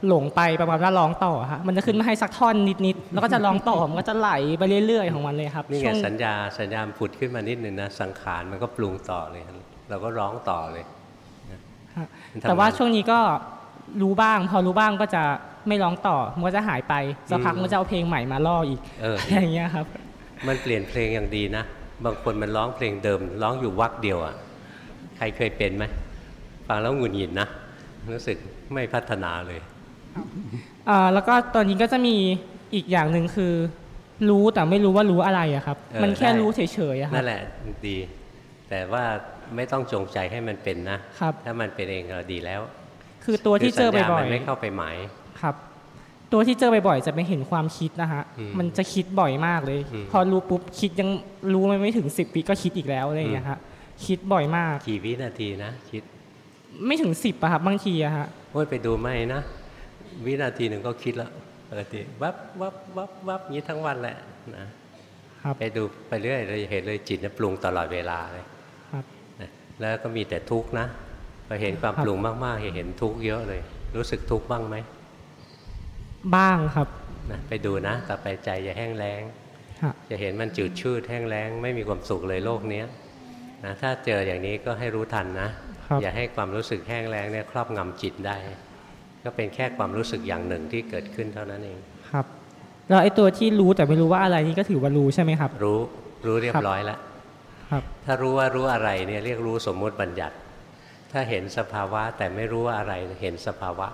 หลงไปประมาณว่าร้องต่อฮะมันจะขึ้นมาให้สักท่อนนิดๆแล้วก็จะร้องต่อมันก็จะไหลไปเรื่อย ๆ ของมันเลยครับนี่ไงสัญญาสัญญาผุดขึ้นมานิดหนึ่งนะสังขารมันก็ปรุงต่อเลยเราก็ร้องต่อเลยแต่ว่าช่วงนี้ก็รู้บ้าง พอรู้บ้างก็จะไม่ร้องต่อมันก็จะหายไปสักพักมันจะเอาเพลงใหม่มาล่ออีกอย่างเงี้ยครับ มันเปลี่ยนเพลงอย่างดีนะบางคนมันร้องเพลงเดิม ร้องอยู่วักเดียวอะใครเคยเป็นไหมฟังแล้วหงุดหงิดนะรู้สึกไม่พัฒนาเลย แล้วก็ตอนนี้ก็จะมีอีกอย่างหนึ่งคือ รู้แต่ไม่รู้ว่ารู้อะไรอะครับ มันแค่รู้เฉยๆอะครับนั่นแหละดี แต่ว่าไม่ต้องจงใจให้มันเป็นนะครับ ถ้ามันเป็นเองเราดีแล้ว คือตัวที่เจอบ่อยๆไม่เข้าไปหมายครับ ตัวที่เจอบ่อยๆจะไม่เห็นความคิดนะฮะมันจะคิดบ่อยมากเลย พอรู้ปุ๊บคิดยังรู้ไม่ไม่ถึงสิบปีก็คิดอีกแล้วอะไรอย่างเงี้ยฮะคิดบ่อยมากกี่วินาทีนะคิด ไม่ถึงสิบอะครับบางทีอะฮะโอ้ยไปดูไม่นะ วินาทีหนึ่งก็คิดแล้วปกติวับวับวับวับนี้ทั้งวันแหละนะไปดูไปเรื่อยเราจะเห็นเลยจิตจะปรุงตลอดเวลาเลยนะแล้วก็มีแต่ทุกข์นะพอเห็นความปรุงมากๆเห็นทุกข์เยอะเลย รู้สึกทุกข์บ้างไหมบ้างครับนะไปดูนะต่อไปใจจะแห้งแล้งจะเห็นมันจืดชืดแห้งแล้ง ไม่มีความสุขเลยโลกนี้นะถ้าเจออย่างนี้ก็ให้รู้ทันนะ อย่าให้ความรู้สึกแห้งแล้งเนี่ยครอบงำจิตได้ ก็เป็นแค่ความรู้สึกอย่างหนึ่งที่เกิดขึ้นเท่านั้นเองครับแล้วไอ้ตัวที่รู้แต่ไม่รู้ว่าอะไรนี่ก็ถือว่ารู้ใช่ไหมครับ รู้รู้เรียบร้อยแล้วครับ ถ้ารู้ว่ารู้อะไรเนี่ยเรียกรู้สมมุติบัญญัติ ถ้าเห็นสภาวะแต่ไม่รู้ว่าอะไรเห็นสภาวะ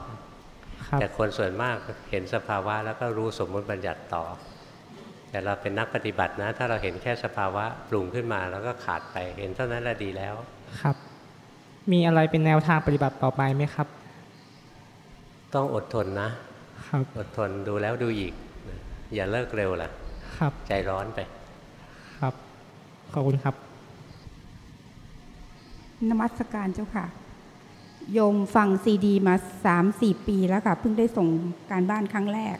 แต่คนส่วนมากเห็นสภาวะแล้วก็รู้สมมุติบัญญัติต่อ แต่เราเป็นนักปฏิบัตินะ ถ้าเราเห็นแค่สภาวะปรุงขึ้นมาแล้วก็ขาดไปเห็นเท่านั้นแหละดีแล้วครับ มีอะไรเป็นแนวทางปฏิบัติต่อไปไหมครับ ต้องอดทนนะ ครับอดทนดูแล้วดูอีก อย่าเลิกเร็วล่ะ ครับ ใจร้อนไป ครับ ขอบคุณครับ นมัสการเจ้าค่ะ โยมฟังซีดีมาสามสี่ปีแล้วค่ะ เพิ่งได้ส่งการบ้านครั้งแรก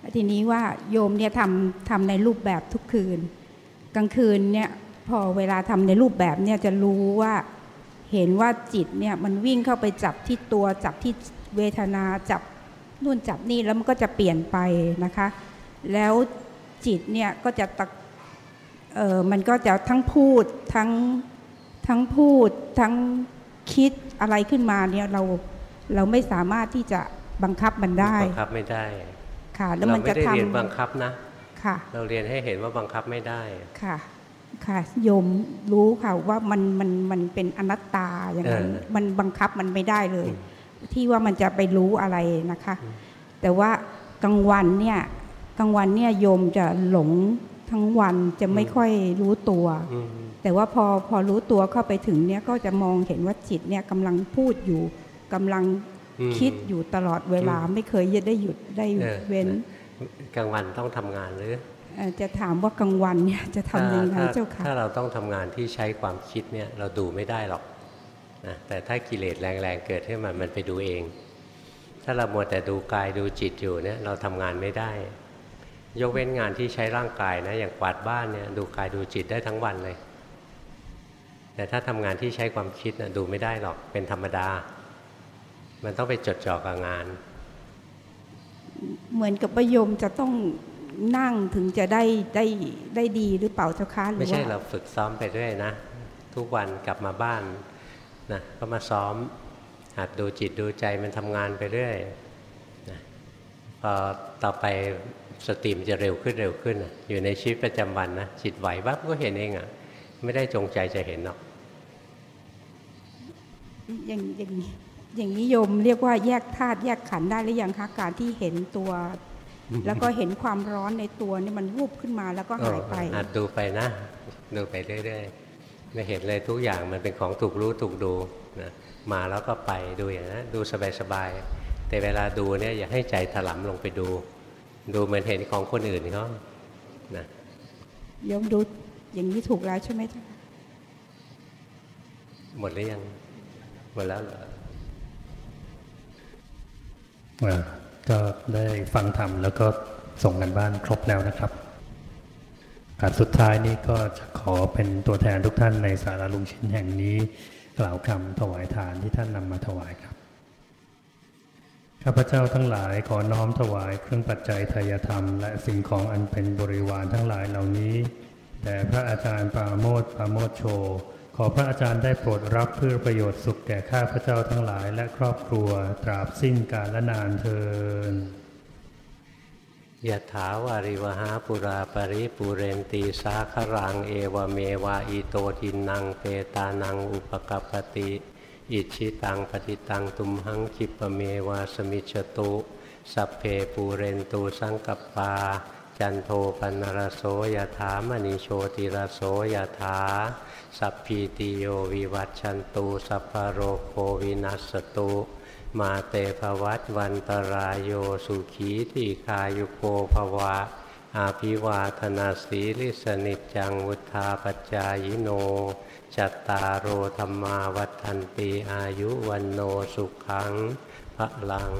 แล้วทีนี้ว่าโยมเนี่ยทำทำในรูปแบบทุกคืน กลางคืนเนี่ยพอเวลาทำในรูปแบบเนี่ยจะรู้ว่าเห็นว่าจิตเนี่ยมันวิ่งเข้าไปจับที่ตัวจับที่ เวทนาจับนู่นจับนี่แล้วมันก็จะเปลี่ยนไปนะคะ แล้วจิตเนี่ยก็จะตะเออมันก็จะทั้งพูดทั้งทั้งพูดทั้งคิดอะไรขึ้นมาเนี่ยเราเราไม่สามารถที่จะบังคับมันได้บังคับไม่ได้ค่ะ แล้วมันจะเราไม่ได้ทำเรียนบังคับนะค่ะ เราเรียนให้เห็นว่าบังคับไม่ได้ค่ะค่ะโยมรู้ค่ะว่ามันมันมันเป็นอนัตตาอย่างนั้นเออมันบังคับมันไม่ได้เลย ที่ว่ามันจะไปรู้อะไรนะคะ แต่ว่ากลางวันเนี่ยกลางวันเนี่ยโยมจะหลงทั้งวันจะไม่ค่อยรู้ตัวอืมแต่ว่าพอพอรู้ตัวเข้าไปถึงเนี่ยก็จะมองเห็นว่าจิตเนี่ยกำลังพูดอยู่กำลังอืมคิดอยู่ตลอดเวลาอืมไม่เคยจะได้หยุดได้เออเว้นกลางวันต้องทำงานหรือเอ่อจะถามว่ากลางวันเนี่ยจะทำยังไงถ้าเจ้าค่ะถ้าเราต้องทำงานที่ใช้ความคิดเนี่ยเราดูไม่ได้หรอก นะแต่ถ้ากิเลสแรงๆเกิดขึ้นมามันไปดูเอง ถ้าเรามัวแต่ดูกายดูจิตอยู่เนี่ยเราทำงานไม่ได้ ยกเว้นงานที่ใช้ร่างกายนะอย่างกวาดบ้านเนี่ยดูกายดูจิตได้ทั้งวันเลย แต่ถ้าทำงานที่ใช้ความคิดนะดูไม่ได้หรอกเป็นธรรมดา มันต้องไปจดจ่อกับงาน เหมือนกับประโยมจะต้องนั่งถึงจะได้ได้ได้ดีหรือเปล่าเจ้าคะหรืไม่อใช่ว่าเราฝึกซ้อมไปเรื่อยนะ ทุกวันกลับมาบ้าน นะก็มาซ้อมหัดดูจิตดูใจมันทำงานไปเรื่อยนะพอต่อไปสติมนจะเร็วขึ้นเร็วขึ้นนะอยู่ในชีวิตประจำวันนะจิตไหวปั๊บก็เห็นเองอะ่ะ ไม่ได้จงใจจะเห็นหรอกอย่างอย่างนี้อย่างนี้โยมเรียกว่าแยกธาตุแยกขันธ์ได้หรือยังคะการที่เห็นตัว แล้วก็เห็นความร้อนในตัวนี่มันวูบขึ้นมาแล้วก็หายไปเออหัดดูไปนะ ดูไปเรื่อยๆ ไม่เห็นเลยทุกอย่างมันเป็นของถูกรู้ถูกดูนะมาแล้วก็ไปดูอย่างนั้นดูสบายๆแต่เวลาดูเนี่ยอย่าให้ใจถลำลงไปดู ดูเหมือนเห็นของคนอื่นเขานะโยมดูอย่างนี้ถูกแล้วใช่ไหมเจ้าคะหมดหรือยัง หมดแล้วเหรออ่าก็ได้ฟังธรรมแล้วก็ส่งกันบ้านครบแล้วนะครับ การสุดท้ายนี้ก็จะขอเป็นตัวแทนทุกท่านในสาราลุงชินแห่งนี้ กล่าวคำถวายทานที่ท่านนำมาถวายครับ ข้าพเจ้าทั้งหลายขอน้อมถวายเครื่องปัจจัยทายธรรม และสิ่งของอันเป็นบริวารทั้งหลายเหล่านี้แด่พระอาจารย์ปราโมทปราโมทโช ขอพระอาจารย์ได้โปรดรับเพื่อประโยชน์สุขแก่ข้าพเจ้าทั้งหลายและครอบครัวตราบสิ้นกาลนานเทิน ยะถาวาริวหาปุราปริปุเรนตีสาครังเอวเมวะอิโตทินังเปตานังอุปกปปติ อิชิตังปฏิตังตุมหังคิปเมวะสมิจฉตุสัพเพปูเรนตูสังกปา จันโทปนรโสยถามณีโชติรโสยถาสัพพีติโยวิวัตชันตุสัพพโรโควินัสตุ มาเตภวัตวันตรายโยสุขีติคายุโกภวะ อาภิวาธนาสีลิสนิจจังวุธาปจายโน จัตตารโอธรรมาวัฏันตีอายุวันโนสุขังพระลัง